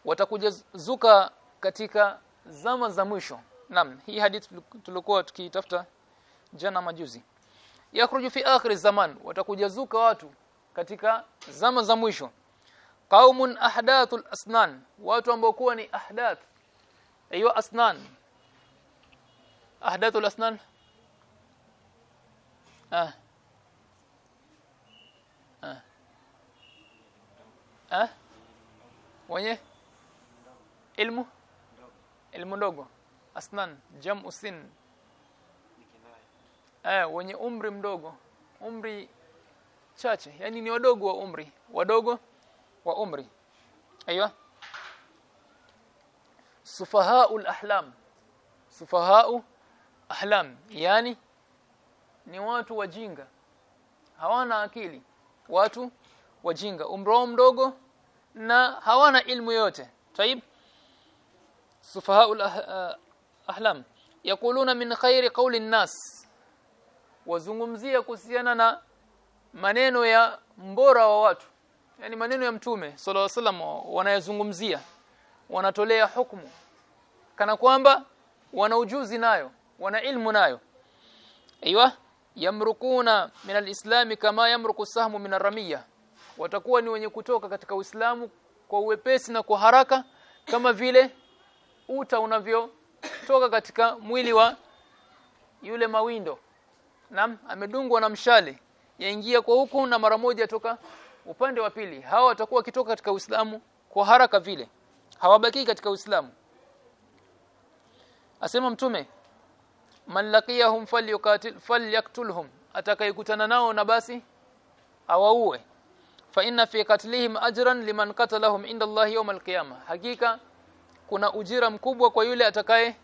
Watakuja zuka katika zama za mwisho. Naam hii hadith tulikuwa tukitafuta jana majuzi. Yakhruju fi akhir zaman. Watakuja zuka watu katika zama za mwisho. Qaumun ahdathul asnan. Watu ambao kuwa ni ahdath ayo asnan ahdathul asnan ah ah ah wenye ilmu ilmu ndogo asnan jam'u sin eh wenye umri mdogo umri chache yani ni wadogo wa umri wadogo wa umri aiywa sufahaul ahlam. Sufahau ahlam. Yani ni watu wajinga. Hawana akili. Watu wajinga. Umro mdogo na hawana ilmu yote. Taib. Sufahaul ahlam. Yakuluna min khairi qawli nas wazungumzia kuhusiana na maneno ya mbora wa watu. Yani maneno ya mtume sallallahu alaihi wasallam wanayozungumzia wanatolea hukumu kana kwamba wana ujuzi nayo wana ilmu nayo. Aiywa yamrukuna min alislam kama yamruku sahmu min aramiya watakuwa ni wenye kutoka katika Uislamu kwa uwepesi na kwa haraka kama vile uta unavyotoka katika mwili wa yule mawindo. Nam amedungwa na mshale yaingia kwa huku na mara moja toka upande wa pili. Hawa watakuwa kitoka katika Uislamu kwa haraka vile. Hawabaki katika Uislamu asema mtume man laqiyahum falyuqatil falyaktulhum atakayekutana nao na basi awaue. Fa inna fi qatlihim ajran liman qatalahum inda Allah yawm alqiyama hakika kuna ujira mkubwa kwa yule atakaye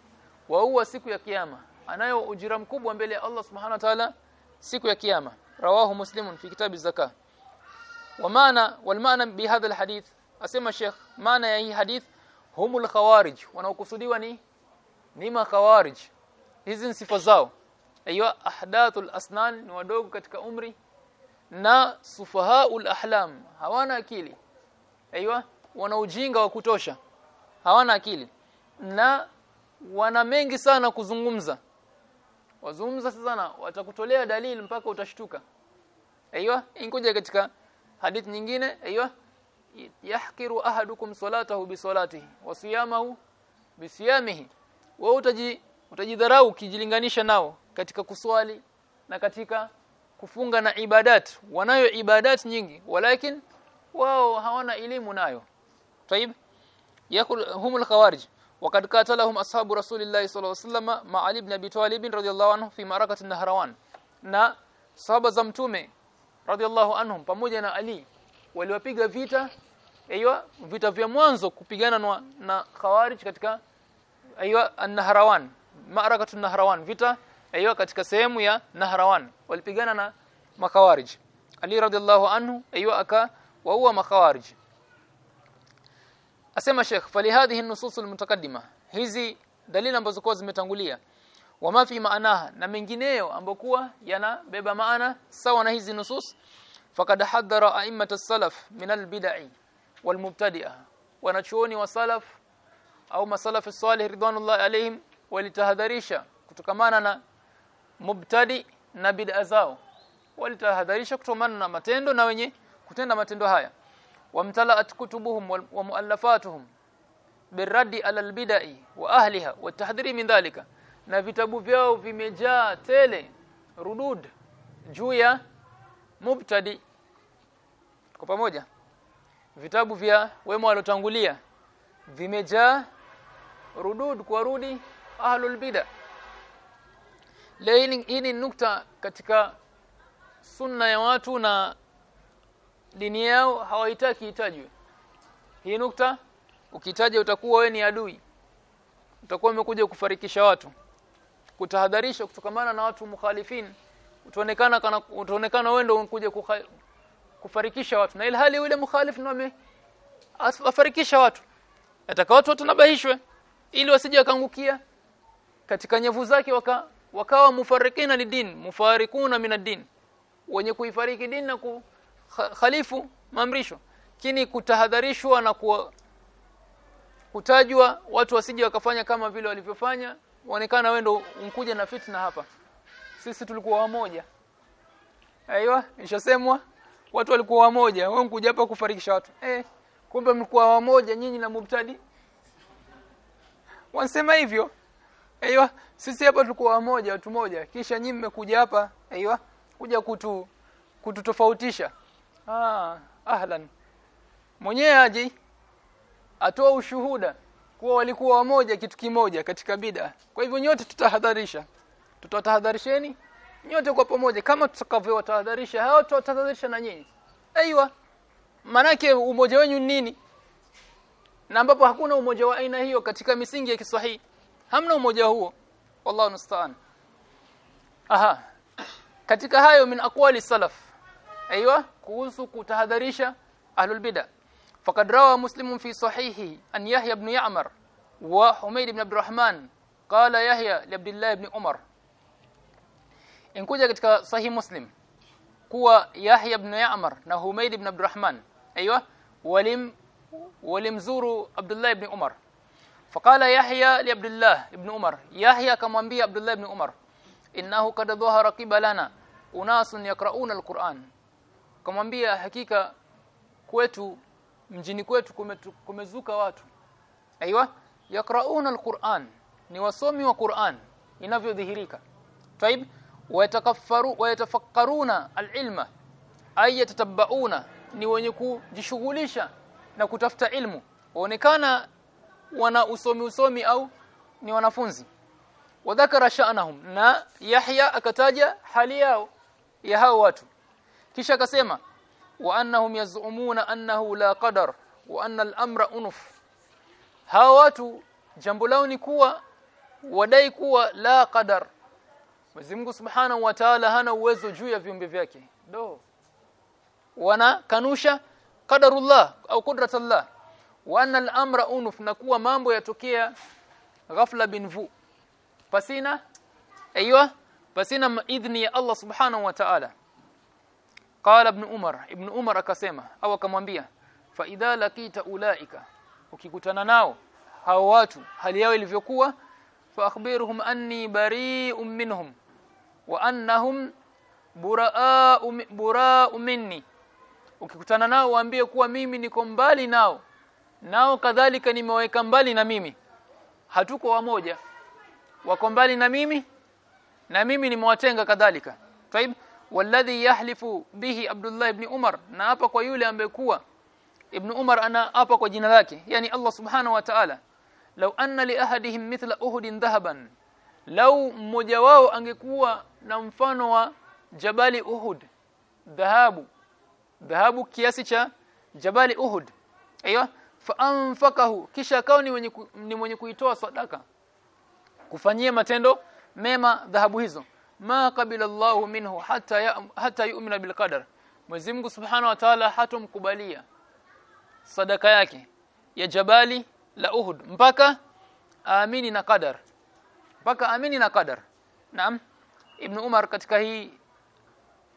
waua siku ya kiyama. Anayo ujira mkubwa mbele ya Allah subhanahu wa ta'ala siku ya kiyama. Rawahu muslimun fi kitabi zaka wa maana wal maana bi hadha al hadith. Asema sheikh maana ya hii hadith humul khawarij. Wanaokusudiwa ni ni makhawarij. Hizi sifa zao. Aiwa ahdathul asnan ni wadogo katika umri. Na sufahaul ahlam hawana akili. Aiywa wana ujinga wa kutosha. Hawana akili. Na wana mengi sana kuzungumza. Wazungumza sana watakutolea dalili mpaka utashtuka. Aiywa inkuja katika hadith nyingine. Aiywa yahkiru ahadukum salatahu bi salatihi wa siyamahu bi siyamihi wewe utaji utajidharau ukijilinganisha nao katika kuswali na katika kufunga na ibadat wanayo ibadat nyingi walakin wao hawana elimu nayo طيب يقول هم الخوارج وقد قاتلهم اصحاب رسول الله صلى الله عليه وسلم مع علي بن ابي طالب رضي الله عنه في معركه النهروان na sahaba za mtume radhiallahu anhum pamoja na Ali waliwapiga vita aiywa vita vya mwanzo kupigana na, na khawarij katika aiywa an-nahrawan ma'rakatu an-nahrawan vita aiwa katika sehemu ya nahrawan walipigana na makawarij Ali radhiallahu anhu aiwa aka waua makawarij asema Sheikh falihadhihi an-nusus al-mutaqaddima hizi dalili ambazo kwa zimetangulia wama fi maanaha na mengineyo ambokuwa yanabeba maana sawa na hizi nusus faqad hadhara a'immat as-salaf min al-bid'i wal-mubtadi'ah wanachuoni wa salaf au masalafu salih ridwanullah alayhim walitahadharisha kutokamana na mubtadi na bid'a zao. Walitahadharisha kutokamana na matendo na wenye kutenda matendo haya. Wamtalaat kutubuhum wa muallafatuhum biraddi ala albidai wa ahliha wa tahdhiri min dhalika. Na vitabu vyao vimejaa tele rudud juu ya mubtadi. Kwa pamoja vitabu vya wema walotangulia vimejaa rudud kuwarudi ahlul bid'a laini hii ni nukta katika sunna ya watu na dini yao hawaitaki itajwe. Hii nukta ukitaja utakuwa we ni adui. Utakuwa umekuja kufarikisha watu. Kutahadharisha kutokamana na watu mukhalifin. Utaonekana kana utaonekana wewe ndio unakuja kufarikisha watu. Na ilhali yule mukhalif ndio afarikisha watu. Ataka watu watanabahishwe ili wasije wakaangukia. Katika nyavu zake waka, wakawa mufarikina lidin mufarikuna minad-din wenye kuifariki dini na ku khalifu maamrisho. Kini kutahadharishwa na ku, kutajwa watu wasije wakafanya kama vile walivyofanya. Waonekana wewe ndo unkuja na fitna hapa. Sisi tulikuwa wamoja. Aiyo ishasemwa watu walikuwa wamoja. Wewe unkuja hapa kufarikisha watu. Eh kumbe mlikuwa wamoja nyinyi na mubtadi wanasema hivyo. Aiywa sisi hapa tulikuwa wamoja watu moja. Kisha nyinyi mmekuja hapa aiywa kuja kutu kututofautisha. Ah ahlan. Mwenyewe aje atoa ushuhuda kuwa walikuwa wamoja kitu kimoja katika bid'a. Kwa hivyo nyote tutahadharisha. Tutatahadharisheni nyote kwa pamoja. Kama tutakavyowatahadharisha hao tutatahadharisha na nyinyi. Aiywa manake umoja wenu nini na ambapo hakuna umoja wa aina hiyo katika misingi ya Kiswahili. Hamna umoja huo. Wallahu musta'an. Aha. Katika hayo min aqwali salaf aiywa kuhusu kutahadharisha ahlul bid'ah. Faqad rawa muslimun fi sahihi an yahya ibn ya'mar wa humayd ibn abdurrahman qala yahya li abdullah ibn umar. Inkuja katika sahih muslim kuwa yahya ibn ya'mar na humayd ibn abdurrahman aiywa walim walimzuru Abdullah ibn Umar. Faqala Yahya li Abdullah ibn Umar. Yahya akamwambia Abdullah ibn Umar innahu kad dhahara qibalana unasun yakrauna alquran. Kamwambia hakika kwetu mjini kwetu kumezuka watu. Aiywa yakrauna alquran ni wasomi wa Qur'an inavyodhihirika. Taib wayatakaffaru wayatafakkaruna alilma ay yatatabbauna ni wenye kujishughulisha na kutafuta ilmu. Waonekana wana usomi usomi au ni wanafunzi. Wadhakara sha'nahum na Yahya akataja hali yao ya hao watu. Kisha akasema wa annahum yaz'umuna annahu la qadar wa anna al-amra unuf. Hao watu jambo lao ni kuwa wadai kuwa la qadar. Mwenyezi Mungu Subhanahu wa Ta'ala hana uwezo juu ya viumbe vyake. Do. Wana kanusha qadarullah au qudratullah wa anna al-amra unuf na kuwa mambo yatokea ghafla binvu pasina aiywa pasina idhni ya Allah Subhanahu wa Ta'ala qala ibn Umar ibn Umar akasema au akamwambia fa idha lakita ulaika ukikutana nao hao watu hali yao ilivyokuwa fa akhbirhum anni bari'un minhum wa annahum buraa'u buraa'u minni ukikutana nao waambie kuwa mimi niko mbali nao. Nao kadhalika nimeweka mbali na mimi. Hatuko wamoja. Wako mbali na mimi na mimi nimewatenga kadhalika. Taib walladhi yahlifu bihi Abdullah ibn Umar na hapa kwa yule ambaye kuwa Ibn Umar ana hapa kwa jina lake yani Allah subhanahu wa ta'ala. Law anna li ahadihim mithla uhudin dhahaban law mmoja wao angekuwa na mfano wa jabali uhud dhahabu dhahabu kiasi cha jabali uhud. Aiyo fa anfakahu kisha akao ni mwenye ni mwenye kuitoa sadaka. Kufanyia matendo mema dhahabu hizo. Ma qabila Allahu minhu hata ya, hata yu'mina bilqadar Mwenyezi Mungu Subhanahu wa Ta'ala hatomkubalia sadaka yake ya jabali la Uhud. Mpaka amini na qadar. Mpaka aamini na qadar. Naam Ibn Umar katika hii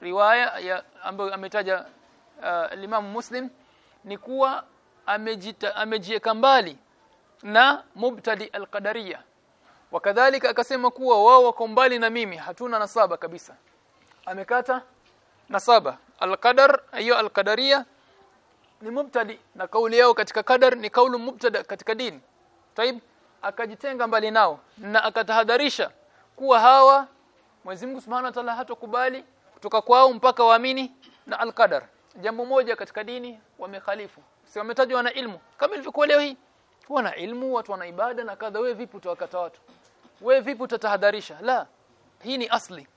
riwaya ya ambayo ametaja uh, Imam Muslim ni kuwa amejieka mbali na mubtadi alqadariya. Wakadhalika akasema kuwa wao wako mbali na mimi hatuna nasaba kabisa. Amekata nasaba. Alqadar hiyo alqadariya ni mubtadi na kauli yao katika qadar ni kaulu mubtada katika dini. Taib akajitenga mbali nao na akatahadharisha kuwa hawa Mwenyezi Mungu Subhanahu wa Ta'ala hatokubali kutoka kwao mpaka waamini na alqadar jambo moja katika dini wamekhalifu. Si wametajwa wana ilmu. Kama ilivyokuwa leo hii wana ilmu watu wana ibada na kadha. Wewe vipi utawakata watu? Wewe vipi utatahadharisha? La hii ni asli.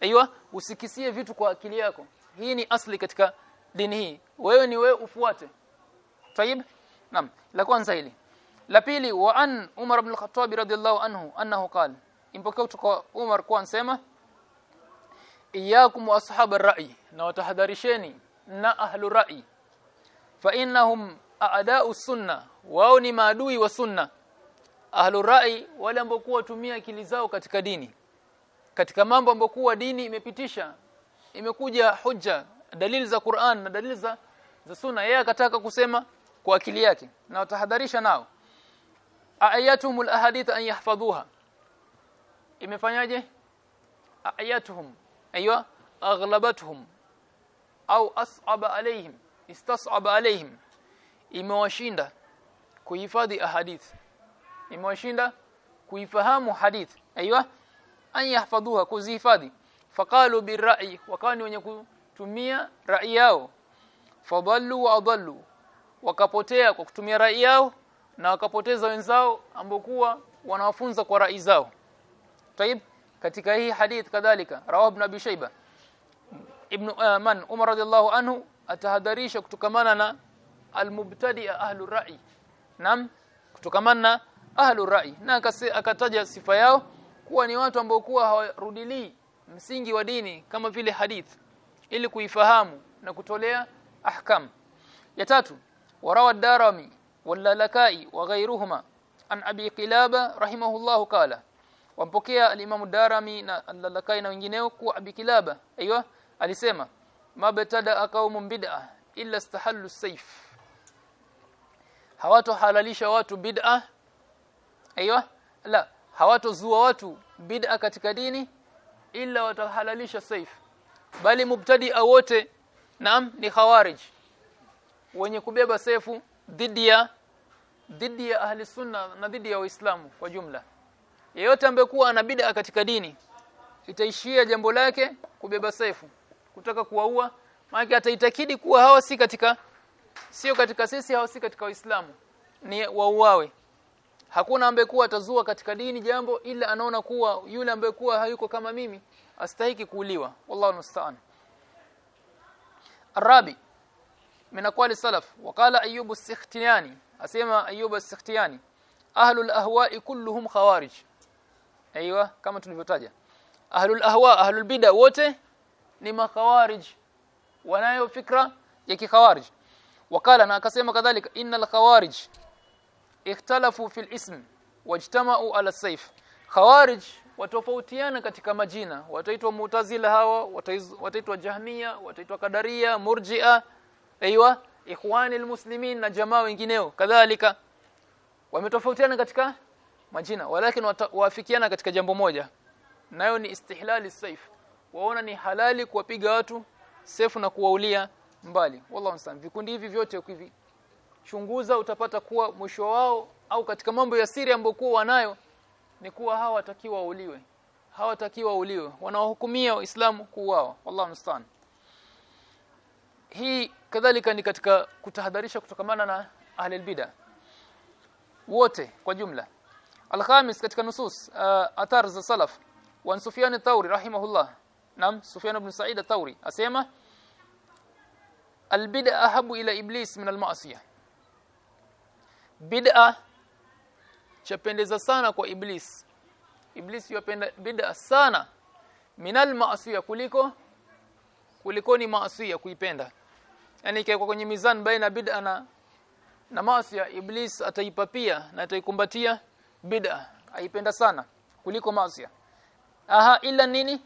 Aiywa usikisie vitu kwa akili yako. Hii ni asli katika dini hii. Wewe ni wewe ufuate. Tayib naam. La kwanza hili. La pili wa an Umar ibn al-Khattab radiyallahu anhu annahu qala impokea kutoka Umar kwa ansema iyakum wa ashab ar-ra'i na watahadharisheni na ahlu ra'i. Fa innahum a'da'u sunna wao ni maadui wa sunna ahlu rai wale ambao tumia akili zao katika dini. Katika mambo ambayo kuwa dini imepitisha imekuja hujja dalili za Qur'an na dalili za za sunna yeye akataka kusema kwa akili yake na watahadharisha nao. Ayatuhum ahadith an yahfadhuha imefanyaje? Ayatuhum aiywa aghlabatuhum au asaba alayhim istasaba alayhim. Imewashinda kuhifadhi ahadith. Imewashinda kuifahamu hadith. Aiywa an yahfadhuha kuzihifadhi. Faqalu birra'i wakani wenye kutumia rai yao. Fadallu wa adallu wakapotea kwa kutumia rai yao na wakapoteza wenzao ambokuwa wanawafunza kwa rai zao. tayib katika hii hadith kadhalika rawahu ibn Abi Shayba ibn uh, man umar radiyallahu anhu atahadharisha kutokamana na almubtadi'a ahlu ra'i. Nam kutokamana na ahlu ra'i. Na akataja sifa yao kuwa ni watu ambao kuwa hawarudilii msingi wa dini kama vile hadith ili kuifahamu na kutolea ahkam. Ya tatu warawa darami walalakai wa ghayruhuma an abi qilaba rahimahullahu kala wampokea al-Imam Darami na al-Lalakai na wengineo kuwa Abi Kilaba aiywa alisema mabtada qaumun bid'a illa istahallu sayf hawatohalalisha watu bid'a aiywa la hawatozua watu bid'a katika dini ila watahalalisha saif bali mubtadi wote naam ni khawarij wenye kubeba sefu dhidi ya dhidi ya ahli sunna na dhidi ya waislamu kwa jumla. Yeyote ambaye kuwa ana bid'a katika dini itaishia jambo lake kubeba sefu kutaka kuwaua maana ataitakidi kuwa hawa si katika sio katika sisi hawa si katika waislamu ni wauawe hakuna ambaye kuwa atazua katika dini jambo ila anaona kuwa yule ambaye kuwa hayuko kama mimi astahiki kuuliwa wallahu musta'an arabi من اقوال السلف وقال ايوب السختياني اسمع ايوب السختياني اهل الاهواء كلهم خوارج ايوه kama tulivyotaja ahlul ahwa ahlul bid'a wote ni makhawarij. Wanayo fikra ya kikhawarij. Wakala na akasema kadhalika innal khawarij ikhtalafu fil ism wajtama'u ala sayf. Khawarij watofautiana katika majina. Wataitwa mu'tazila hawa wataitwa jahmia wataitwa kadaria murji'a aiywa ikhwani almuslimin na jamaa wengineo. Kadhalika wametofautiana katika majina walakin wafikiana katika jambo moja nayo ni istihlali saif waona ni halali kuwapiga watu sefu na kuwaulia mbali. Wallahu mstaan vikundi hivi vyote hivi chunguza utapata kuwa mwisho wao au katika mambo ya siri ambayo wanayo ni kuwa hawatakiwa wauliwe. Hawatakiwa wauliwe. Wanaohukumia waislamu kuuawa. Wallahu mstaan hii kadhalika ni katika kutahadharisha kutokamana na ahli bid'ah. Wote kwa jumla. Alkhamis katika nusus uh, athar za salaf. Wa Sufyan ath-Thauri rahimahullah nam Sufyan ibn Sa'id al-Thawri asema albid'a ahabu ila iblis min al-ma'siyah. Bid'a chapendeza sana kwa iblis. Iblis yupenda bid'a sana min al-ma'siyah kuliko kuliko ni maasiya kuipenda. Yaani ikiwa kwenye mizan baina bid'a na na maasiya iblis ataipapia na ataikumbatia bid'a. Aipenda sana kuliko maasiya aha ila nini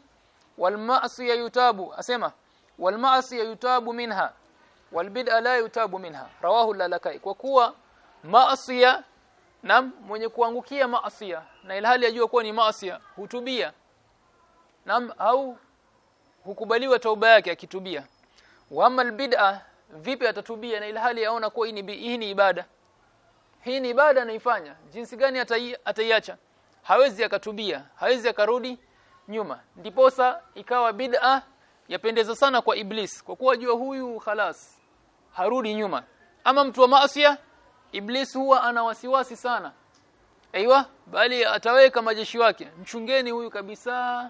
wal yutabu asema walmaasiya yutabu minha walbid'a la yutabu minha. Rawahu lalakai kwa kuwa maasiya na mwenye kuangukia maasiya na ilhali ajua kuwa ni maasiya hutubia. Nam au hukubaliwa tauba yake akitubia. Wama bid'a vipi atatubia na ilhali aona kuwa hii ni hii ni ibada? Hii ni ibada anaifanya. Jinsi gani ataiacha? Hawezi akatubia hawezi akarudi nyuma. Ndiposa ikawa bid'a yapendeza sana kwa iblis. Kwa kuwa jua huyu khalas harudi nyuma. Ama mtu wa maasiya iblis huwa ana wasiwasi sana. Aiywa bali ataweka majeshi wake. Mchungeni huyu kabisa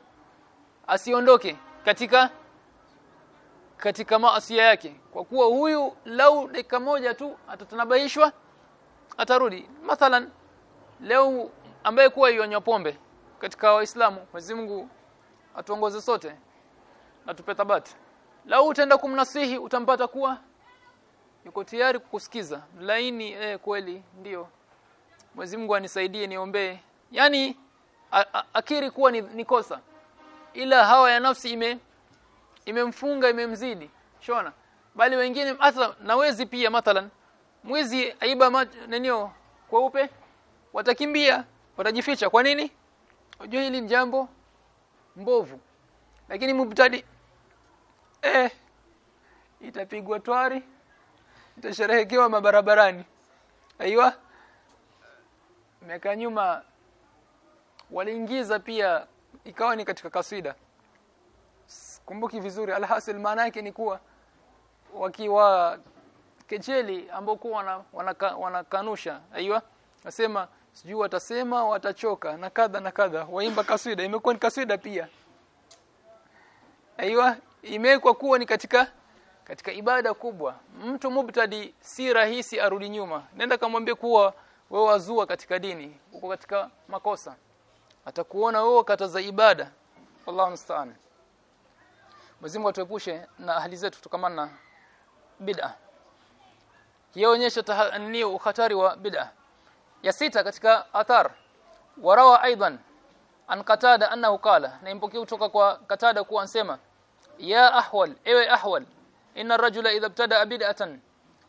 asiondoke katika katika maasiya yake. Kwa kuwa huyu lau dakika moja tu atatanabaishwa atarudi. Mathalan leo ambaye kuwa yonywa pombe katika waislamu Mwenyezi Mungu atuongoze sote na tupe thabati. Lau utaenda kumnasihi utampata kuwa yuko tayari kukusikiza. Laini eh, kweli ndio. Mwenyezi Mungu anisaidie niombee. Yani a, a, akiri kuwa ni, ni kosa. Ila hawa ya nafsi ime imemfunga imemzidi. Shona. Bali wengine hata nawezi pia mathalan mwizi aiba nenio kweupe watakimbia watajificha. Kwa nini unajua hili ni jambo mbovu. Lakini mubtadi eh itapigwa twari itasherehekewa mabarabarani. Aiywa miaka nyuma waliingiza pia ikawa ni katika kasida. Kumbuki vizuri alhasil maana yake ni kuwa wakiwa kejeli ambao kuwa wanakanusha wana, wana aiywa nasema sijui watasema watachoka na kadha na kadha. Waimba kaswida imekuwa ni kaswida pia. Aiywa imekuwa kuwa ni katika katika ibada kubwa. Mtu mubtadi si rahisi arudi nyuma. Nenda kamwambie kuwa wewe wazua katika dini uko katika makosa. Atakuona wewe kataza ibada. Allahu musta'an. Mwenyezi Mungu atuepushe na ahli zetu kutokana na bid'a. Yaonyesha ni ukhatari wa bid'a ya sita katika athar. Warawa aidan an qatada annahu qala. Na impokea kutoka kwa qatada kuwa ansema ya ahwal ewe ahwal inna ar-rajula idha ibtada bid'atan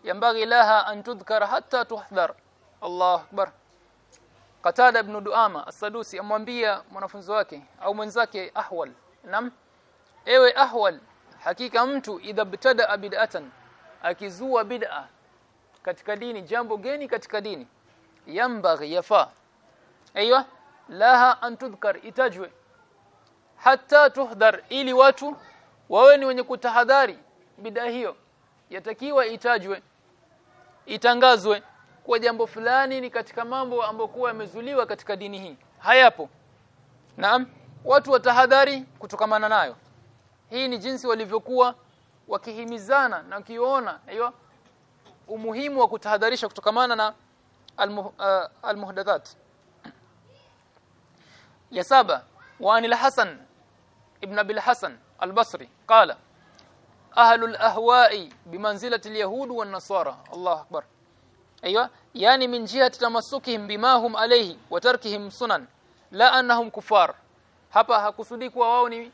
yanbaghi laha an tudhkar hatta tuhdhar. Allahu akbar. Qatada ibn Duama as-Sadusi amwambia mwanafunzi wake au mwenzake ahwal nam ewe ahwal hakika mtu idha ibtada bid'atan akizua bid'a katika dini jambo geni katika dini yambaghi yafa aiywa laha an tudhkar itajwe hatta tuhdhar ili watu wawe ni wenye kutahadhari bid'a hiyo yatakiwa itajwe itangazwe kwa jambo fulani ni katika mambo ambayo kuwa yamezuliwa katika dini hii hayapo naam watu watahadhari kutokamana nayo hii ni jinsi walivyokuwa wakihimizana na kiona hiyo umuhimu wa kutahadharisha kutokamana na almuhdathat ya saba wa anil hasan ibn abil hasan al-basri qala ahlu al-ahwa'i bimanzilati al-yahud wan-nasara Allah akbar ايوه يعني من جهه تمسكهم بما هم عليه وتركهم سنن لا انهم كفار hapa hakusudi kuwa wao ni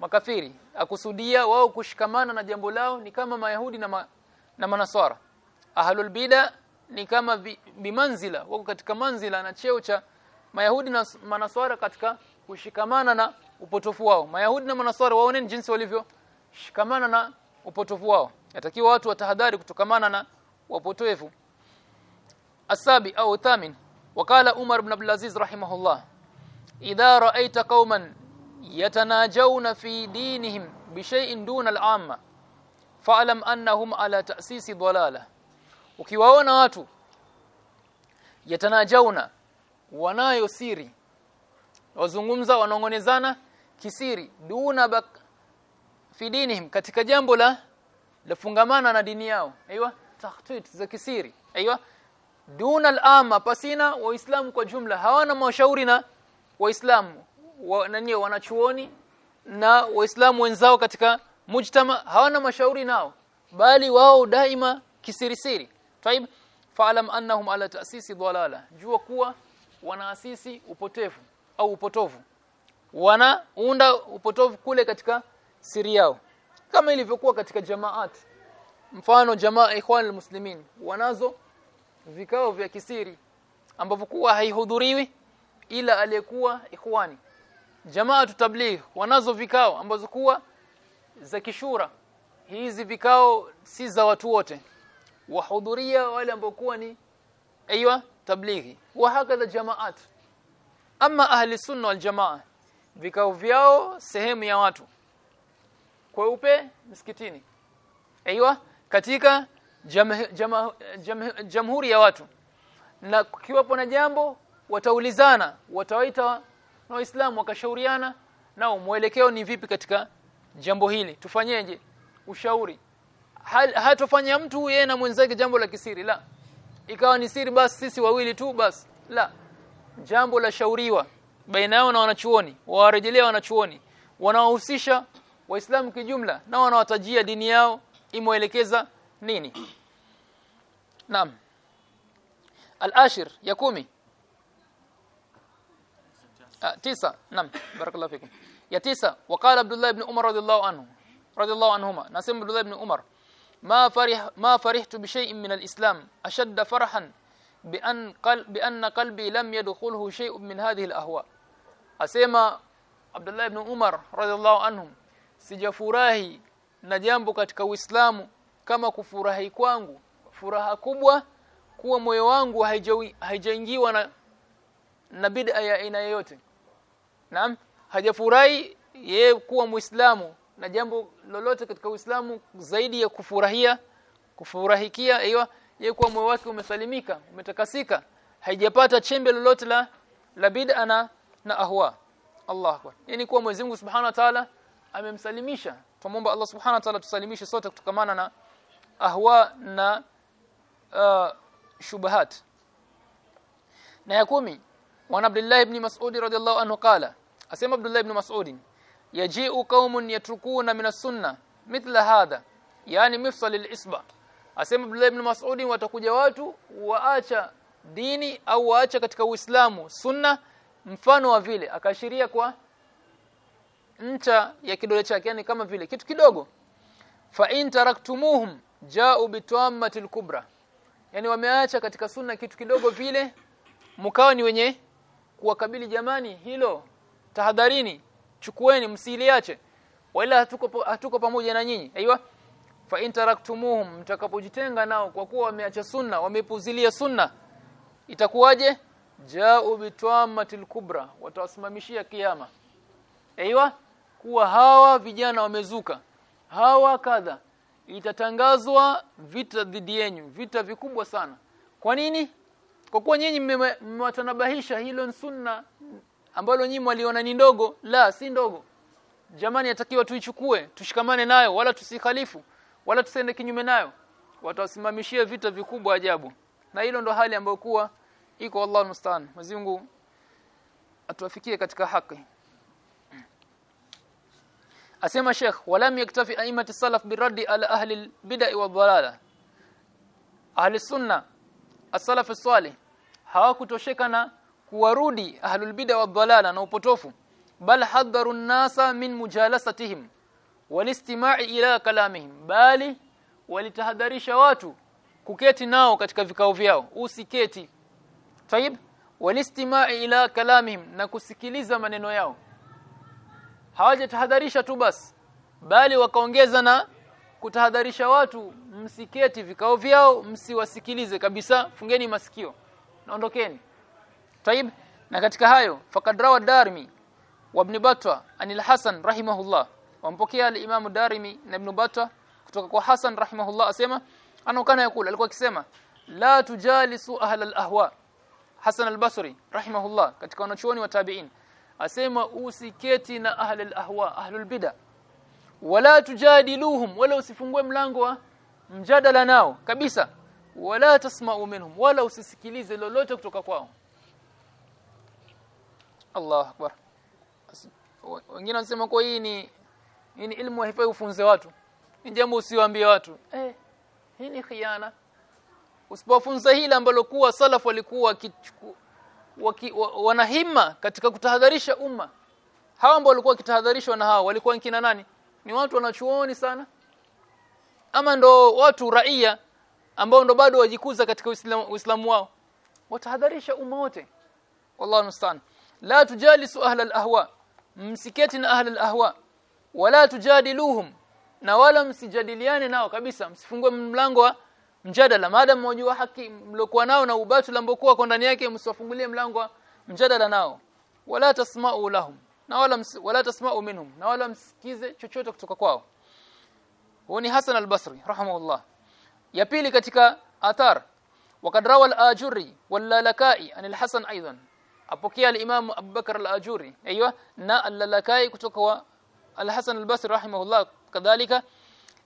makafiri akusudia wao kushikamana na jambo lao ni kama mayahudi na ma, na manasara ahlul bida ni kama bimanzila wako katika manzila na cheo cha mayahudi na manasara katika kushikamana na upotofu wao. Mayahudi na manasara waone jinsi walivyo shikamana na upotofu wao. Yatakiwa watu watahadhari kutokamana na wapotofu. Asabi au thamin. Wakala Umar ibn Abdul Aziz rahimahullah. Idha ra'aita qauman yatanajawna fi dinihim bi shay'in duna al-amma fa'lam annahum ala ta'sisi dalalah ukiwaona watu yatanajauna wanayo siri. Wazungumza wanongonezana kisiri. Duna bak fi dinihim katika jambo la lafungamana na dini yao. Aiywa tahtit za kisiri. Aiywa duna al-amma pasina waislamu kwa jumla. Hawana mashauri na waislamu. Wa, nani wanachuoni na waislamu wenzao katika mujtama hawana mashauri nao. Bali wao daima kisirisiri taib fa'lam annahum ala ta'sisi dhalala jua kuwa wanaasisi upotevu au upotovu. Wanaunda upotovu kule katika siri yao. Kama ilivyokuwa katika jamaat. Mfano jamaa ikhwan almuslimin. Wanazo vikao vya kisiri ambavyo kuwa haihudhuriwi ila aliyekuwa ikhwani. Jamaa tabligh wanazo vikao ambazo kuwa za kishura. Hizi vikao si za watu wote wahudhuria wale ambao kuwa ni aiywa tablighi. Wa hakadha jamaat. Ama ahli sunna wal jamaa vikao vyao sehemu ya watu. Kweupe msikitini. Aiywa katika jamhuri jama, jam, ya watu. Na kiwapo na jambo wataulizana watawaita na waislamu wakashauriana nao mwelekeo ni vipi katika jambo hili? Tufanyeje? Ushauri hatofanya mtu yeye na mwenzake jambo la kisiri? La. Ikawa ni siri basi sisi wawili tu basi. La. Jambo la shauriwa baina yao na wanachuoni warejelea wanachuoni wanaohusisha waislamu kijumla na wanawatajia dini yao imoelekeza nini? Naam. Al-ashir ya kumi. Ah, tisa. Naam. Barakallahu fikum. Ya tisa. Waqala abdullah ibn umar radiyallahu anhu. Radiyallahu anhuma. Nasema abdullah ibn umar ما فرح ما فرحت بشيء من الإسلام أشد فرحا بأن قل بأن قلبي لم يدخله شيء من هذه الأهواء أسمى عبد الله بن عمر رضي الله عنهم sijafurahi na jambo katika Uislamu kama kufurahi kwangu furaha kubwa kuwa moyo wangu haijaingiwa na na bid'a ya aina yoyote naam hajafurahi yeye kuwa muislamu na jambo lolote katika Uislamu zaidi ya kufurahia kufurahikia aiyo yeye kwa moyo wake umesalimika umetakasika haijapata chembe lolote la la bid'a na na ahwa. Allah akbar. Yani kwa Mwenyezi Mungu Subhanahu wa Ta'ala amemsalimisha. Tumomba Allah Subhanahu wa Ta'ala tusalimishe sote kutokamana na ahwa na uh, shubahat. Na ya kumi wa Abdullah ibn Mas'ud radiyallahu anhu qala asema Abdullah ibn Mas'ud yaji'u qaumun yatrukuna min as-sunnah mithla hadha yani mifsal al-isba asema Abdullah ibn Mas'ud watakuja watu waacha dini au waacha katika Uislamu sunna mfano wa vile akashiria kwa ncha ya kidole chake yani kama vile kitu kidogo. Fa in taraktumuhum ja'u bitammatil kubra yani wameacha katika sunna kitu kidogo vile mkawa ni wenye kuwakabili jamani hilo tahadharini chukueni msiliache. Wala hatuko hatuko pamoja na nyinyi. Aiywa fa intaraktumuhum mtakapojitenga nao kwa kuwa wameacha sunna wamepuzilia sunna itakuwaje? Ja'u bitwamatil kubra watawasimamishia kiyama. Aiywa kuwa hawa vijana wamezuka. Hawa kadha itatangazwa vita dhidi yenu vita vikubwa sana. Kwa nini? Kwa kuwa nyinyi mmewatanabahisha hilo sunna ambalo nyinyi mwaliona ni ndogo. La si ndogo. Jamani yatakiwa tuichukue tushikamane nayo wala tusikhalifu wala tusende kinyume nayo. Watawasimamishia vita vikubwa ajabu. Na hilo ndo hali ambayo kuwa iko Allah musta'an Mwenyezi atuwafikie katika haki. Asema Sheikh walam yaktafi aimati salaf biraddi ala ahli albidai wa dhalala ahli sunna as-salaf as-salih hawakutosheka na kuwarudi ahlul bid'a wa dhalala na upotofu. Bal hadharu an-nasa min mujalasatihim walistima'i ila kalamihim. Bali walitahadharisha watu kuketi nao katika vikao vyao. Usiketi. Tayib walistima'i ila kalamihim na kusikiliza maneno yao. Hawajatahadharisha tu basi bali wakaongeza na kutahadharisha watu msiketi vikao vyao msiwasikilize kabisa. Fungeni masikio. Naondokeni tayib na katika hayo faqad rawa darimi wa ibn batwa anil hasan rahimahullah. Wampokea al-imam darimi na ibn batwa kutoka kwa hasan rahimahullah asema anokana yakula alikuwa akisema la tujalisu ahla al-ahwa. Hasan al-basri rahimahullah katika wanachuoni wa tabi'in asema usiketi na ahli al-ahwa ahlul bid'ah. Wala tujadiluhum wala usifungue mlango wa mjadala nao kabisa. Wala tasma'u minhum wala usisikilize lolote kutoka kwao Allah akbar. Wengine wanasema kwa hii ni hii ni ilmu haifai ufunze watu. Ni jambo usiwaambie watu. Eh hii ni khiana. Usipofunza hili ambalo kuwa salafu walikuwa wanahima katika kutahadharisha umma. Hawa ambao walikuwa kitahadharishwa na hao walikuwa kina nani? Ni watu wanachuoni sana. Ama ndo watu raia ambao ndo bado wajikuza katika Uislamu, Uislamu wao. Watahadharisha umma wote. Wallahu musta'an la tujalisu ahla al-ahwa msiketi na ahla al-ahwa wala tujadiluhum na wala msijadiliane nao kabisa msifungue mlango wa mjadala maadamu mnajua haki mlokuwa nao na ubatu lambokuwa kwa ndani yake msiwafungulie mlango wa mjadala nao wala tasma'u lahum na wala ms, wala tasma'u minhum na wala msikize chochote kutoka kwao huo ni Hasan al-Basri rahimahullah ya pili katika athar وقد روى الآجري واللالكائي عن الحسن أيضا apokea al-Imam Abu Bakar al-Ajuri. Aiywa na al-Lalakai kutoka wa al-Hasan al-Basri rahimahullah kadhalika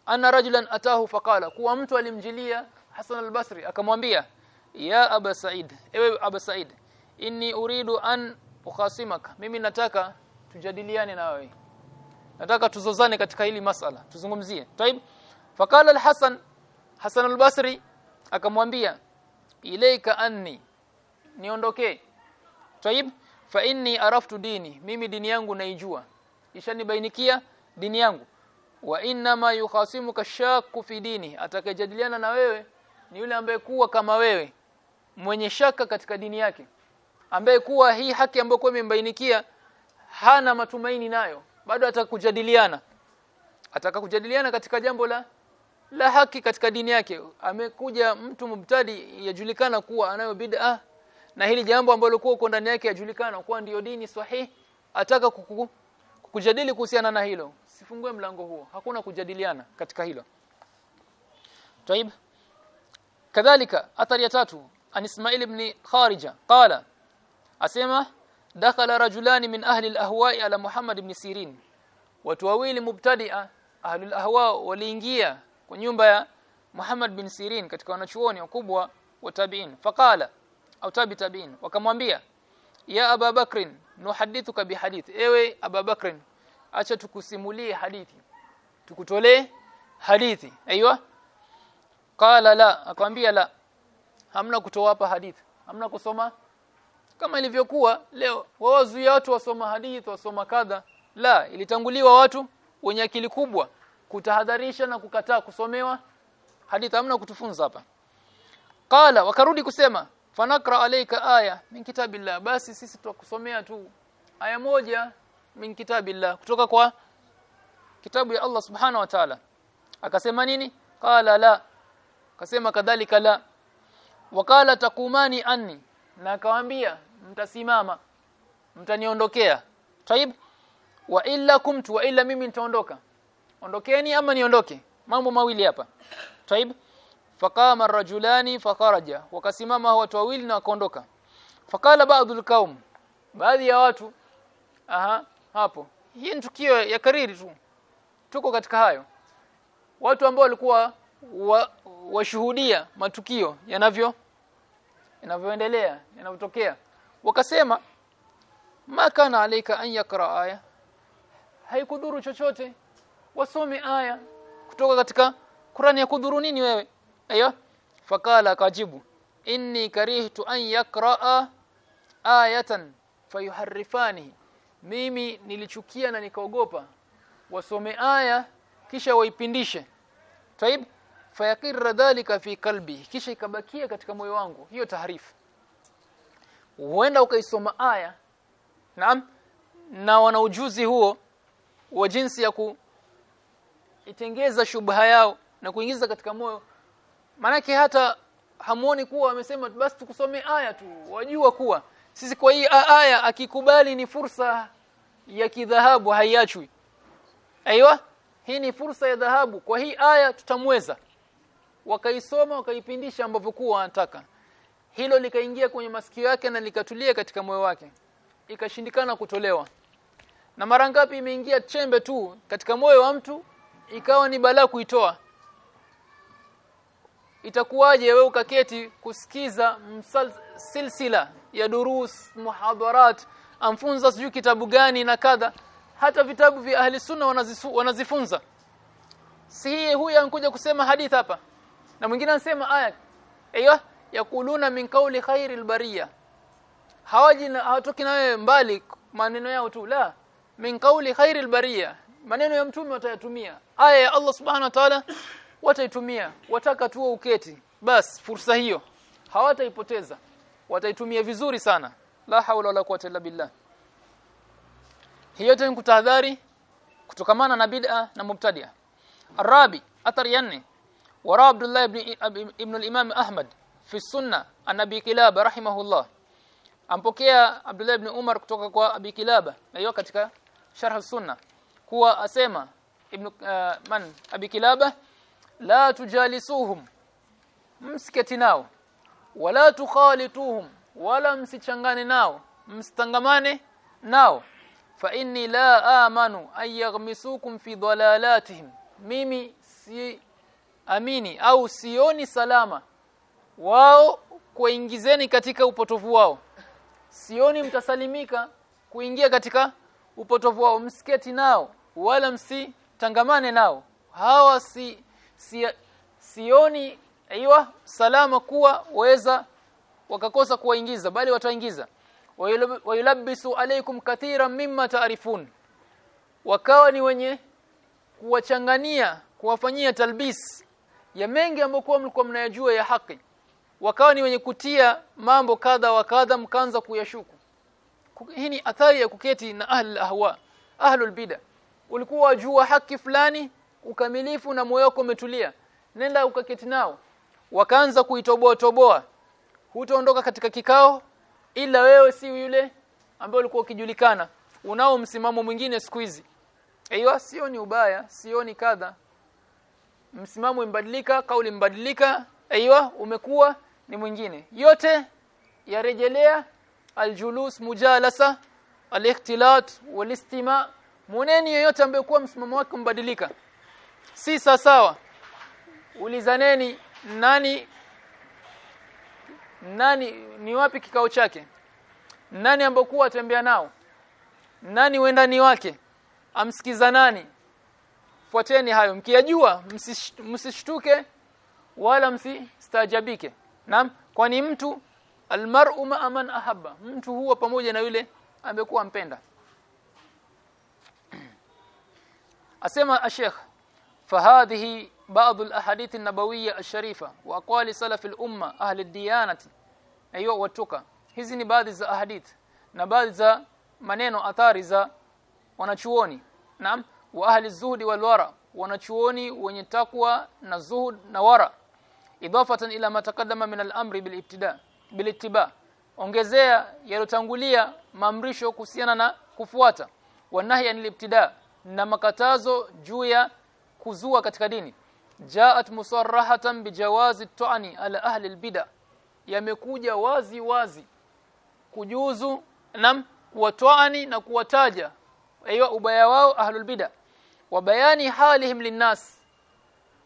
anna rajulan atahu faqala. Kuwa mtu alimjilia Hasan al-Basri akamwambia ya Aba Said ewe Aba Said inni uridu an ukhasimaka mimi nataka tujadiliane na wewe. Nataka tuzozane katika hili masala tuzungumzie. Taib. Faqala al-Hasan Hasan al-Basri akamwambia ilaika anni niondokee Taib fa inni araftu dini mimi dini yangu naijua. Ishanibainikia dini yangu. Wa inna ma yukhasimuka shakku fi dini atakayejadiliana na wewe ni yule ambaye kuwa kama wewe mwenye shaka katika dini yake ambaye kuwa hii haki ambayo kwa imembainikia hana matumaini nayo bado atakujadiliana. Atakakujadiliana katika jambo la la haki katika dini yake. Amekuja mtu mubtadi yajulikana kuwa anayo bid'ah na hili jambo ambalo kwa uko ndani yake yajulikana kuwa ndiyo dini sahihi ataka kuku, kujadili kuhusiana na hilo sifungue mlango huo hakuna kujadiliana katika hilo طيب kadhalika athari ya tatu an Ismail ibn Kharija qala asema dakhala rajulani min ahli al-ahwa'i ala Muhammad ibn Sirin watu wawili mubtadi'a ahli al-ahwa waliingia kwa nyumba ya Muhammad bin Sirin katika wanachuoni wakubwa wa tabi'in faqala au tabi tabi'in. Wakamwambia ya Aba Bakrin nuhadithuka bihadith. Ewe Aba Bakrin acha tukusimulie hadithi. Tukutolee hadithi. Aiywa qala la akamwambia la hamna kutoa hapa hadithi. Hamna kusoma. Kama ilivyokuwa leo wawazuia watu wasoma hadithi wasoma kadha. La ilitanguliwa watu wenye akili kubwa kutahadharisha na kukataa kusomewa hadithi. Hamna kutufunza hapa. Qala wakarudi kusema fanakra alayka aya min kitabillah. Basi sisi tutakusomea tu aya moja min kitabillah. Kutoka kwa kitabu ya Allah subhanahu wa ta'ala. Akasema nini? Qala la. Akasema kadhalika la. Wakala takumani anni. Na akawaambia mtasimama. Mtaniondokea. Taib. Wa illa kumtu wa illa mimi nitaondoka. Ondokeni ama niondoke? Mambo mawili hapa. Taib faqama ar-rajulani fakharaja wakasimama watu wawili na wakaondoka. Faqala ba'dul qaum baadhi ya watu aha hapo. Hii ni tukio ya kariri tu. Tuko katika hayo. Watu ambao walikuwa washuhudia wa matukio yanavyo yanavyoendelea yanavyotokea. Wakasema ma kana alayka an yakra aya? Haikuduru chochote. Wasome aya kutoka katika Qur'ani ya kudhuru nini wewe ayo. Fakala kajibu. Inni karihtu an yakraa ayatan fayuharifani mimi nilichukia na nikaogopa. Wasome aya kisha waipindishe. Taib fayakirra dhalika fi kalbi kisha ikabakia katika moyo wangu. Hiyo taharifu huenda ukaisoma aya. Naam. Na wana ujuzi huo wa jinsi ya kuitengeza shubha yao na kuingiza katika moyo manake hata hamuoni kuwa wamesema basi tukusome aya tu. Wajua kuwa sisi kwa hii aya akikubali ni fursa ya kidhahabu haiachwi. Aiywa hii ni fursa ya dhahabu. Kwa hii aya tutamweza. Wakaisoma wakaipindisha ambavyo kuwa wanataka. Hilo likaingia kwenye masikio yake na likatulia katika moyo wake. Ikashindikana kutolewa. Na mara ngapi imeingia chembe tu katika moyo wa mtu ikawa ni balaa kuitoa itakuwaje wewe ukaketi kusikiza silsila ya durus muhadharat amfunza sijui kitabu gani na kadha. Hata vitabu vya ahli sunna wanazifunza. Si huyu ankuja kusema hadith hapa? Na mwingine anasema aya aiyo yakuluna min kauli khairil bariya hawaji hawatoki na wewe mbali maneno yao tu. La min kauli khairil bariya maneno ya mtume watayatumia. Aya ya Allah subhanahu wa ta'ala wataitumia wataka tu uketi. Bas fursa hiyo. Hawataipoteza. Wataitumia vizuri sana. La haula wala quwwata illa billah. Hiyo ni kutahadhari kutokamana na bid'a na mubtadia. Arabi athar yanne wara abdullah ibn ibn al-imam ahmad fi sunna an abi kilaba rahimahullah. Ampokea abdullah ibn umar kutoka kwa abi kilaba na hiyo katika sharh sunna kuwa asema ibn uh, man abi kilaba la tujalisuhum msiketi nao wala tukhalituhum wala msichangane nao msitangamane nao. Fa inni la amanu an yaghmisukum fi dalalatihim mimi si amini au sioni salama wao kuingizeni katika upotovu wao. Sioni mtasalimika kuingia katika upotovu wao msiketi nao wala msitangamane nao. Hawa si, si sioni aiywa salama kuwa waweza wakakosa kuwaingiza bali wataingiza. Wayulabbisu alaykum kathiran mimma taarifun wakawa ni wenye kuwachangania kuwafanyia talbis ya mengi ambayo mlikuwa mnayajua ya haki. Wakawa ni wenye kutia mambo kadha wa kadha mkaanza kuyashuku. Hii ni athari ya kuketi na ahli ahwa ahlul bid'a ulikuwa wajua haki fulani ukamilifu na moyo wako umetulia nenda ukaketi nao. Wakaanza kuitoboa toboa. Hutaondoka katika kikao ila wewe si yule ambaye ulikuwa ukijulikana. Unao msimamo mwingine siku hizi. Aiyo sio ni ubaya sio ni kadha. Msimamo imbadilika kauli mbadilika aiyo umekuwa ni mwingine. Yote yarejelea aljulus mujalasa alikhtilat walistima. Muneni yoyote ambaye kuwa msimamo wake mbadilika si sawa ulizaneni nani nani ni wapi kikao chake? Nani ambokuwa atembea nao? Nani wendani wake? Amsikiza nani? Fuateni hayo. Mkiyajua msishtuke wala msistajabike naam kwani mtu almar'u ma man ahabba mtu huwa pamoja na yule amekuwa mpenda. Asema ashekh فهذه بعض الاحاديث النبويه الشريفه واقوال سلف الامه اهل الديانه ايوه watuka hizi ni baadhi za ahadith na baadhi za maneno athari za wanachuoni naam wa ahli zuhdi wal wara wanachuoni wenye takwa na zuhud na wara idafatan ila ma taqaddama min al-amri bil ibtida bil ittiba ongezea yalotangulia maamrisho kuhusiana na kufuata wa nahya anil ibtida na makatazo juu ya kuzua katika dini. Jaat musarrahatan bijawazi at-ta'ni ala ahli al-bid'ah yamekuja wazi wazi kujuzu nam kuwatwani na kuwataja aiyo ubaya wao ahlul bida wa bayani halihim linnas.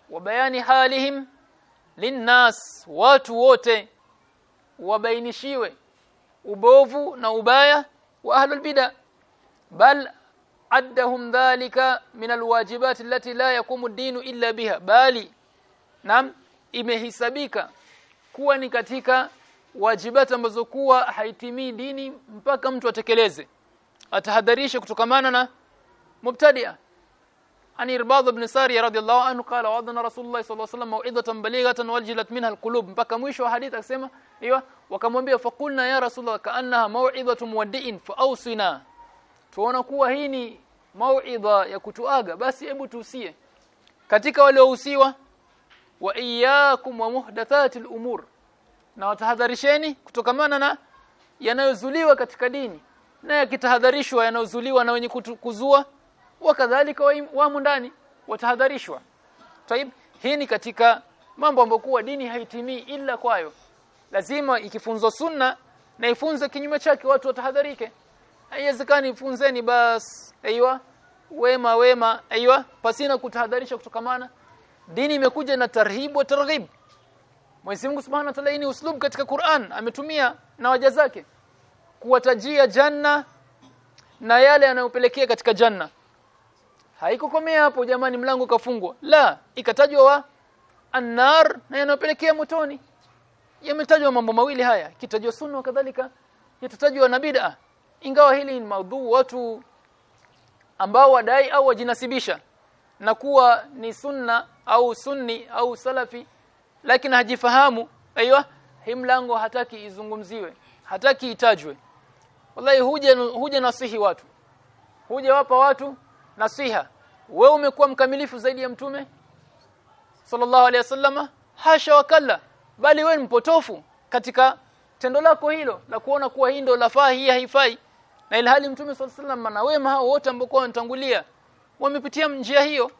Wa bayani halihim linnas. Watu wote wabainishiwe ubovu na ubaya wa ahlul bida bal addahum dhalika min alwajibat allati la yaqumu ad-din illa biha bali nam imehisabika kuwa ni katika wajibati ambazo kuwa haitimii dini mpaka mtu atekeleze atahadharisha kutokamana na mubtadia سارية رضي الله عنه قال وعظنا رسول الله صلى الله عليه وسلم موعظة بليغة والجلت منها القلوب mpaka mwisho wa hadithi akisema hiyo wakamwambia faqulna ya rasulullah kaannaha mau'izatu muwaddi'in fa'awsina tuona kuwa hii ni mau'idha ya kutuaga. Basi hebu tuusie katika waliohusiwa wa iyyakum wa muhdathatil umur. Na watahadharisheni kutokamana na yanayozuliwa katika dini. Na yakitahadharishwa yanayozuliwa na wenye kuzua wakadhalika wamo ndani watahadharishwa. Taib hii ni katika mambo ambayo kuwa dini haitimii ila kwayo. Lazima ikifunzwa sunna na ifunze kinyume chake watu watahadharike haiwezekani funzeni bas. Aiywa wema wema. Aiywa pasina kutahadharisha kutokamana dini imekuja na tarhibu wa targhib. Mwenyezi Mungu Subhanahu wa Ta'ala ini uslub katika Qur'an. Ametumia na waja zake kuwatajia janna na yale yanayopelekea katika janna. Haikukomea hapo jamani mlango kafungwa la ikatajwa wa annar na yanayopelekea motoni. Yametajwa mambo mawili haya. Kitajwa sunna kadhalika yatatajwa na bid'a ingawa hili ni maudhu watu ambao wadai au wajinasibisha na kuwa ni sunna au sunni au salafi lakini hajifahamu aiywa hii mlango hataki izungumziwe hataki itajwe. Wallahi huja huja nasihi watu. Huja wapa watu nasiha. Wewe umekuwa mkamilifu zaidi ya mtume sallallahu alaihi wasallama hasha wakalla. Bali wewe mpotofu katika tendo lako hilo la kuona kuwa hii ndio lafaa hii haifai na ilhali mtume sallallahu alaihi wasallam wema hao wote ambao wanatangulia wamepitia njia hiyo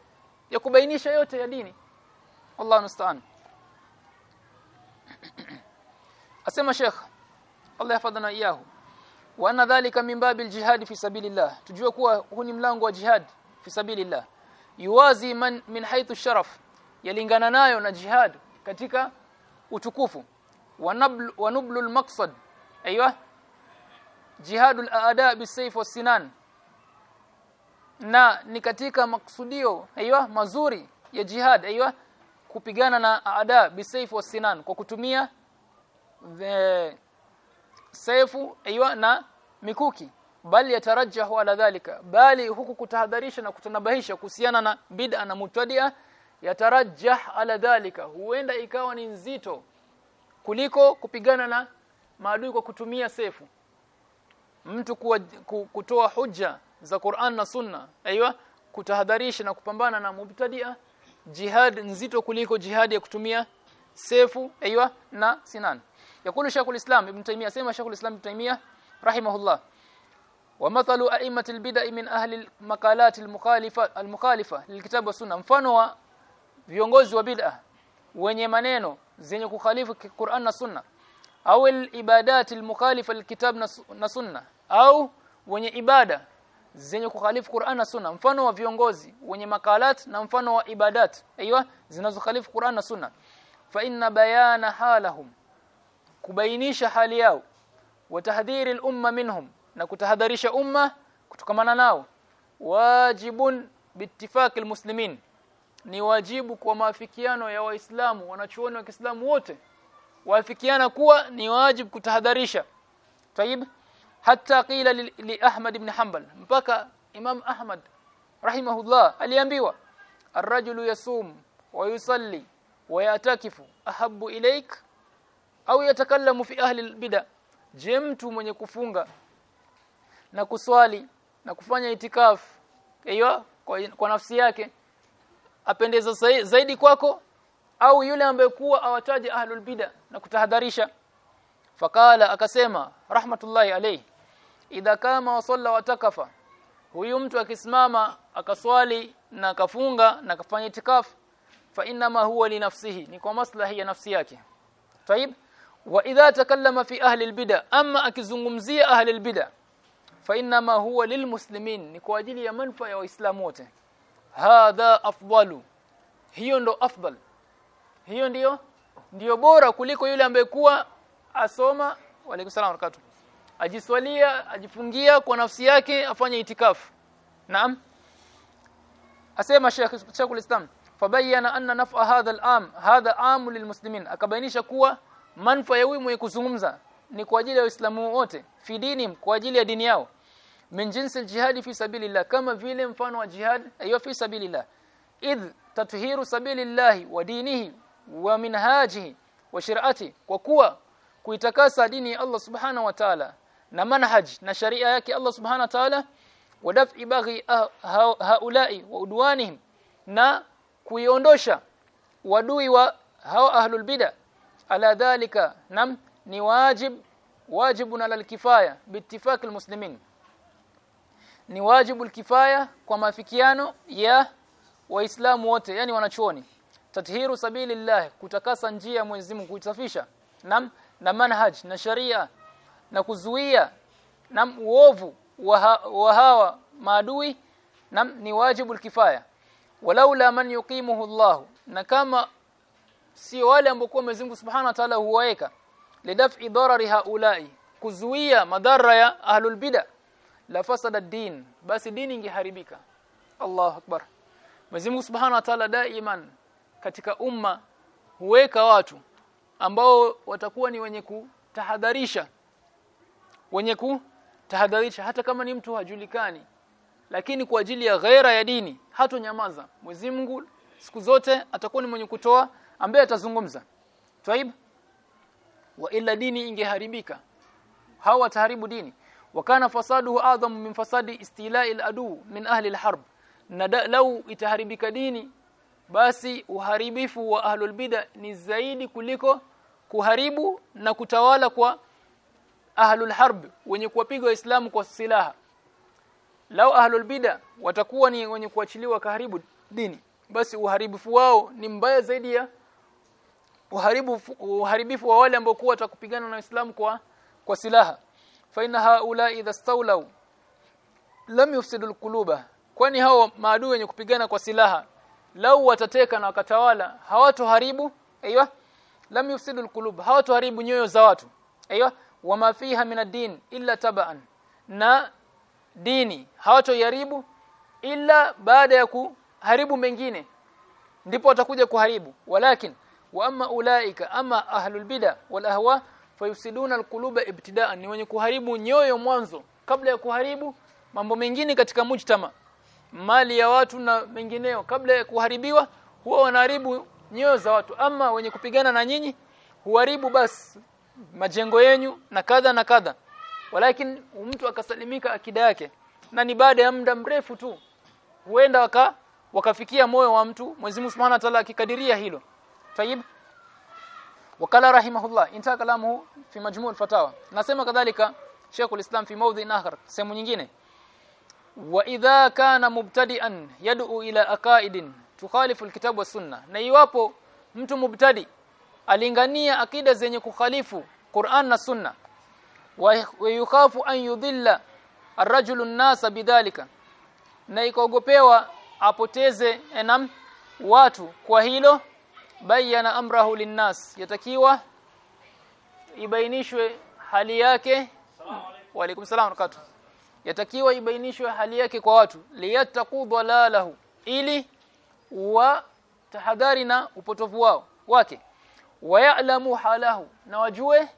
ya kubainisha yote ya dini. Allah musta'an. Asema Sheikh Allah yafadhana iyahu wa anna dhalika min babil jihad fi sabilillah. Tujue kuwa huu ni mlango wa jihad fi sabilillah. Yuwazi man min haythu sharaf. Yalingana nayo na jihad katika utukufu. Wa nablu wa nublul maqsad aiywa jihadul aada bisayf wasinan na ni katika maksudio aiywa mazuri ya jihad aiywa kupigana na aada bisayf wasinan kwa kutumia the saifu aiywa na mikuki. Bali yatarajahu ala dhalika. Bali huku kutahadharisha na kutanabahisha kuhusiana na bid'a na mutadia yatarajah ala dhalika. Huenda ikawa ni nzito kuliko kupigana na maadui kwa kutumia sefu mtu kuwa, kutoa hujja za Qur'an na Sunna aiywa kutahadharisha na kupambana na mubtadia jihad nzito kuliko jihad ya kutumia sefu aiywa na sinan yakulu Sheikhul Islam Ibn Taymiyyah sema Sheikhul Islam Ibn Taymiyyah rahimahullah ومثل ائمه البدع من اهل المقالات المخالفه المخالفه للكتاب والسنه mfano wa viongozi wa bid'a wenye maneno zenye kukhalifu Qur'an na Sunna au ibadat almukhalifa lilkitab na Sunna au wenye ibada zenye kukhalifu Qur'an na Sunna. Mfano wa viongozi wenye makalat na mfano wa ibadat. Aiywa zinazokhalifu Qur'an na Sunna. Fa inna bayana halahum kubainisha hali yao. Wa tahdhiri al-umma minhum na kutahadharisha umma kutokamana nao. Wajibun biittifaqi almuslimin ni wajibu kwa maafikiano ya waislamu wanachuoni wa Kiislamu wote. Waafikiana kuwa ni wajibu kutahadharisha. Tayib hata qila li, li Ahmad ibn Hanbal. Mpaka Imam Ahmad rahimahullah aliambiwa ar-rajulu yasum wa yusalli wa yatakifu ahabbu ilaik au yatakallamu fi ahli al-bid'ah. Je mtu mwenye kufunga na kuswali na kufanya itikaf aiyo kwa, kwa nafsi yake apendeza zaidi kwako? Au yule ambaye kuwa awataje ahlul bid'a na kutahadharisha? Fakala akasema rahmatullahi alayhi idha kama wasalla watakafa huyu mtu akisimama akaswali na akafunga na akafanya itikaf fa inma huwa li nafsihi ni kwa maslahi ya nafsi yake طيب واذا تكلم في اهل البدع اما akizungumzia ahli albid'a fa inma huwa lilmuslimin ni kwa ajili ya manufaa ya waislamu wote hadha afdalu hiyo ndo afdal hiyo ndiyo ndiyo bora kuliko yule ambaye kuwa asoma waalaikum salaam wabarakatuh ajiswalia ajifungia kwa nafsi yake afanye itikafu. Naam. Asema Sheikh Sheikh al-Islam fabayana anna naf'a hadha al-am hadha am lilmuslimin. Akabainisha kuwa manfa ya huyu mwenye kuzungumza ni kwa ajili ya waislamu wote fi dini kwa ajili ya dini yao. Min jinsi al-jihad fi sabilillah kama vile mfano wa jihad ayo fi sabilillah. Idh tathiru sabilillah wa dinihi wa minhajihi wa shir'ati kwa kuwa kuitakasa dini ya Allah subhanahu wa ta'ala na manhaj na sharia yake Allah subhanahu wa ta'ala wadaf'i baghi haulai wa udwanihim na kuiondosha wadui wa hawa ahlul bid'a ala dhalika nam ni wajib wajibun ala alkifaya biittifaq almuslimin. Ni wajibu alkifaya kwa mafikiano ya waislamu wote yani wanachuoni. Tathiru sabilillah kutakasa njia ya Mwenyezi Mungu kuisafisha. Nam na manhaj na sharia na kuzuia na uovu wa hawa maadui na ni wajibu kifaya walaula man yuqimuhu Allah na kama si wale ambao Mwenyezi Mungu Subhanahu wa Ta'ala huwaeka lidaf'i darari haulai kuzuia madhara ya ahlul bid'ah la fasada din basi dini ingeharibika. Allahu akbar. Mwenyezi Mungu Subhanahu wa Ta'ala daiman katika umma huweka watu ambao watakuwa ni wenye kutahadharisha wenye kutahadharisha. Hata kama ni mtu hajulikani lakini kwa ajili ya ghaira ya dini hatonyamaza. Mwenyezi Mungu siku zote atakuwa ni mwenye kutoa ambaye atazungumza. Taib? Wa ila dini ingeharibika. Hawa wataharibu dini. Wakana fasaduhu adham min fasadi istila'i al-adu min ahli al-harb. Na lau itaharibika dini basi uharibifu wa ahlul bid'a ni zaidi kuliko kuharibu na kutawala kwa ahlul harb wenye kuwapiga waislamu kwa silaha. Lao ahlul bid'a watakuwa ni wenye kuachiliwa kaharibu dini basi uharibifu wao ni mbaya zaidi ya uharibu uharibifu wa wale ambao kuwa watakupigana na waislamu kwa kwa silaha. Fa inna haula idha stawlaw lam yufsidu alquluba kwani hao maadui wenye kupigana kwa silaha lau watateka na wakatawala hawatoharibu aiywa lam yufsidu alqulub hawatoharibu nyoyo za watu aiywa wama fiha min ad-din illa tabaan na dini hawatoharibu illa baada ya kuharibu mengine. Ndipo watakuja kuharibu. Walakin wa amma ulaika ama ahlul bid'a wal ahwa fayusiduna alquluba ibtida'an. Ni wenye kuharibu nyoyo mwanzo. Kabla ya kuharibu mambo mengine katika mujtama. Mali ya watu na mengineo. Kabla ya kuharibiwa huwa wanaharibu nyoyo za watu. Ama wenye kupigana na nyinyi huharibu basi majengo yenu na kadha na kadha. Walakin mtu akasalimika akida yake na ni baada ya muda mrefu tu huenda waka wakafikia moyo wa mtu Mwenyezi Mungu Subhanahu wa Ta'ala akikadiria hilo. Tayib wakala rahimahullah inta kalamu fi majmu' al-fatawa nasema kadhalika Sheikh al-Islam fi mawdhi nahar sehemu nyingine. Wa idha kana mubtadi'an yad'u ila aqaidin tukhalifu alkitab wa sunna na iwapo mtu mubtadi alingania akida zenye kukhalifu Qur'an na sunna. Wa yukhafu an yudhilla arrajulu an-nasa bidhalika. Na ikaogopewa apoteze enam watu. Kwa hilo bayana amrahu linnas. Yatakiwa ibainishwe hali yake. Wa alaykum salaam wabarakatuh yatakiwa ibainishwe hali yake kwa watu. Liyattaqu dhalalahu. Ili wa tahadhari na upotovu wao wake wayalamu حاله. wajue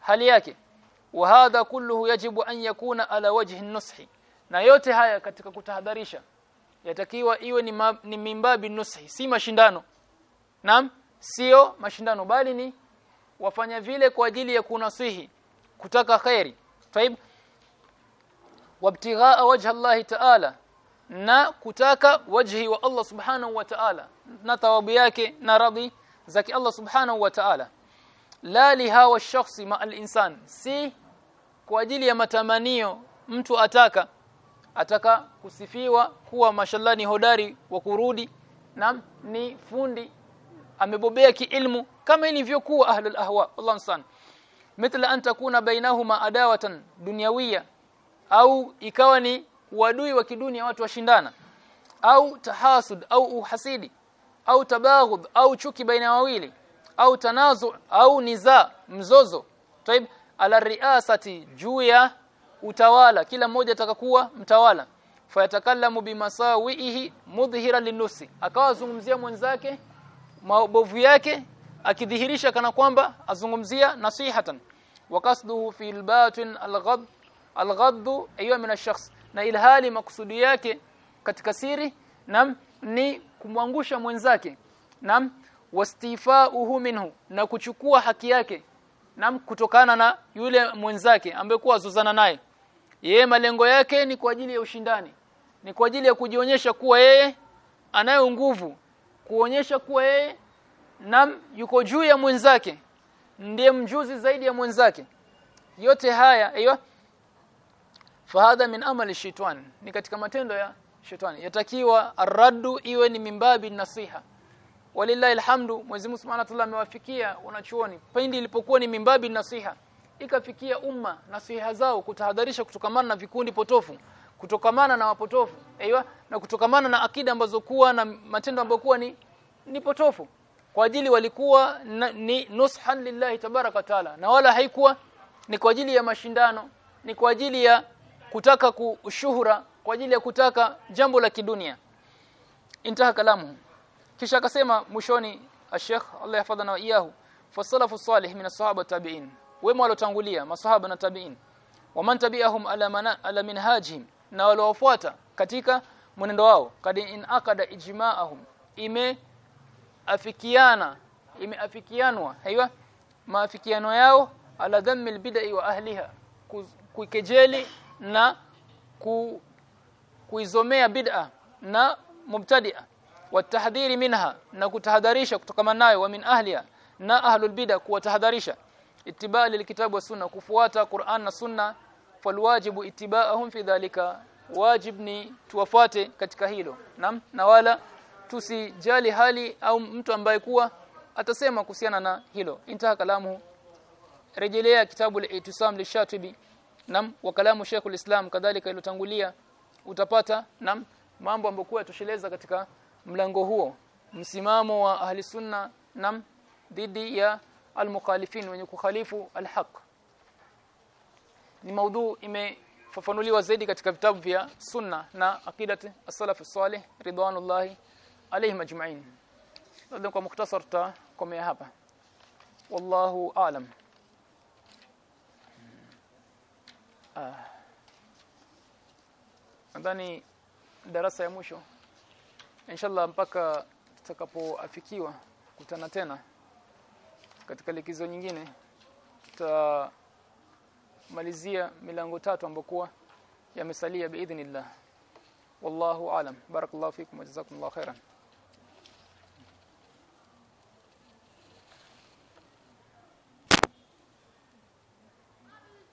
hali yake wa hadha kulluhu yajibu an yakuna ala wajhi nushi na yote haya katika kutahadharisha yatakiwa iwe ni, ma, ni mimbabi nushi si mashindano naam sio mashindano bali ni wafanya vile kwa ajili ya kunasihi kutaka khairi taib wabtighaa wajha Allah ta'ala na kutaka wajhi wa Allah subhanahu wa ta'ala na thawabu yake na radhi zaki Allah subhanahu wa ta'ala. La li hawa shakhsi ma al-insan si kwa ajili ya matamanio mtu ataka ataka kusifiwa kuwa mashallah ni hodari wa kurudi na ni fundi amebobea kiilmu kama ilivyokuwa ahlul ahwa Allah sana mithla an takuna bainahuma adawatan dunyawiyya au ikawa ni uadui wa kidunia watu washindana au tahasud au uhasidi au tabaghud au chuki baina wawili au tanazu au niza mzozo. Taib ala riasati juu ya utawala. Kila mmoja atakakuwa mtawala. Fayatakallamu bimasawihi mudhhira linusi akawa zungumzia mwenzake mabovu yake akidhihirisha kana kwamba azungumzia nasihatan. Wakasduhu fi albatin alghad alghad aywa min ash-shakhs na ilhali makusudi yake katika siri nam ni kumwangusha mwenzake nam wastifauhu minhu na kuchukua haki yake nam kutokana na yule mwenzake ambaye kuwa azuzana naye. Yeye malengo yake ni kwa ajili ya ushindani ni kwa ajili ya kujionyesha kuwa yeye anayo nguvu kuonyesha kuwa yeye nam yuko juu ya mwenzake ndiye mjuzi zaidi ya mwenzake. Yote haya aiyo fahadha min amali shaitan ni katika matendo ya shetani. Yatakiwa arraddu iwe ni mimbabi nasiha. Walillahi alhamdu Mwenyezi Mungu Subhanahu wa Ta'ala amewafikia wanachuoni. Pindi ilipokuwa ni mimbabi nasiha ikafikia umma nasiha zao kutahadharisha kutokamana na vikundi potofu kutokamana na wapotofu aiywa na kutokamana na akida ambazo kuwa na matendo ambayo kuwa ni ni potofu. Kwa ajili walikuwa na, ni nushan lillahi tabaraka taala na wala haikuwa ni kwa ajili ya mashindano ni kwa ajili ya kutaka kushuhura kwa ajili ya kutaka jambo la kidunia. Intaha kalamu kisha akasema mwishoni ashekh Allah yahfadhana wa iyahu fasalafu salih min as-sahaba tabi'in. Wema walotangulia masahaba na tabi'in. Waman tabi'ahum ala mana ala minhajihim na waliofuata katika mwenendo wao. Kad in akada ijma'ahum ime afikiana imeafikianwa haiwa? Maafikiano yao ala dhammi albid'i wa ahliha kuikejeli na ku, kuizomea bid'a na mubtadi'a wa tahdhiri minha na kutahadharisha kutokana nayo wa min ahliha na ahlul bid'a kuwatahadharisha. Ittiba lilkitabu wa sunna kufuata Qur'an na sunna falwajibu ittiba'ahum fi dhalika. Wajib ni tuwafate katika hilo. Na, na wala tusijali hali au mtu ambaye kuwa atasema kuhusiana na hilo. Intaha kalamu rejelea kitabu al-itisam lishatibi nam wa kalamu Sheikhul Islam kadhalika ilotangulia utapata nam mambo ambayo kwa tosheleza katika mlango huo. Msimamo wa ahli sunna nam dhidi ya almukhalifin wenye kukhalifu alhaq. Ni maudhu imefafanuliwa zaidi katika vitabu vya sunna na aqidat as-salaf as-salih ridwanullahi alayhim ajma'in. Ndio kwa mukhtasar ta komea hapa. Wallahu a'lam ah. Nadhani darasa ya mwisho. Inshallah mpaka tutakapoafikiwa kutana tena katika likizo nyingine. Tutamalizia milango tatu ambokuwa yamesalia biidhnillah wallahu alam. Barakallahu fikum wa jazakumullahu khairan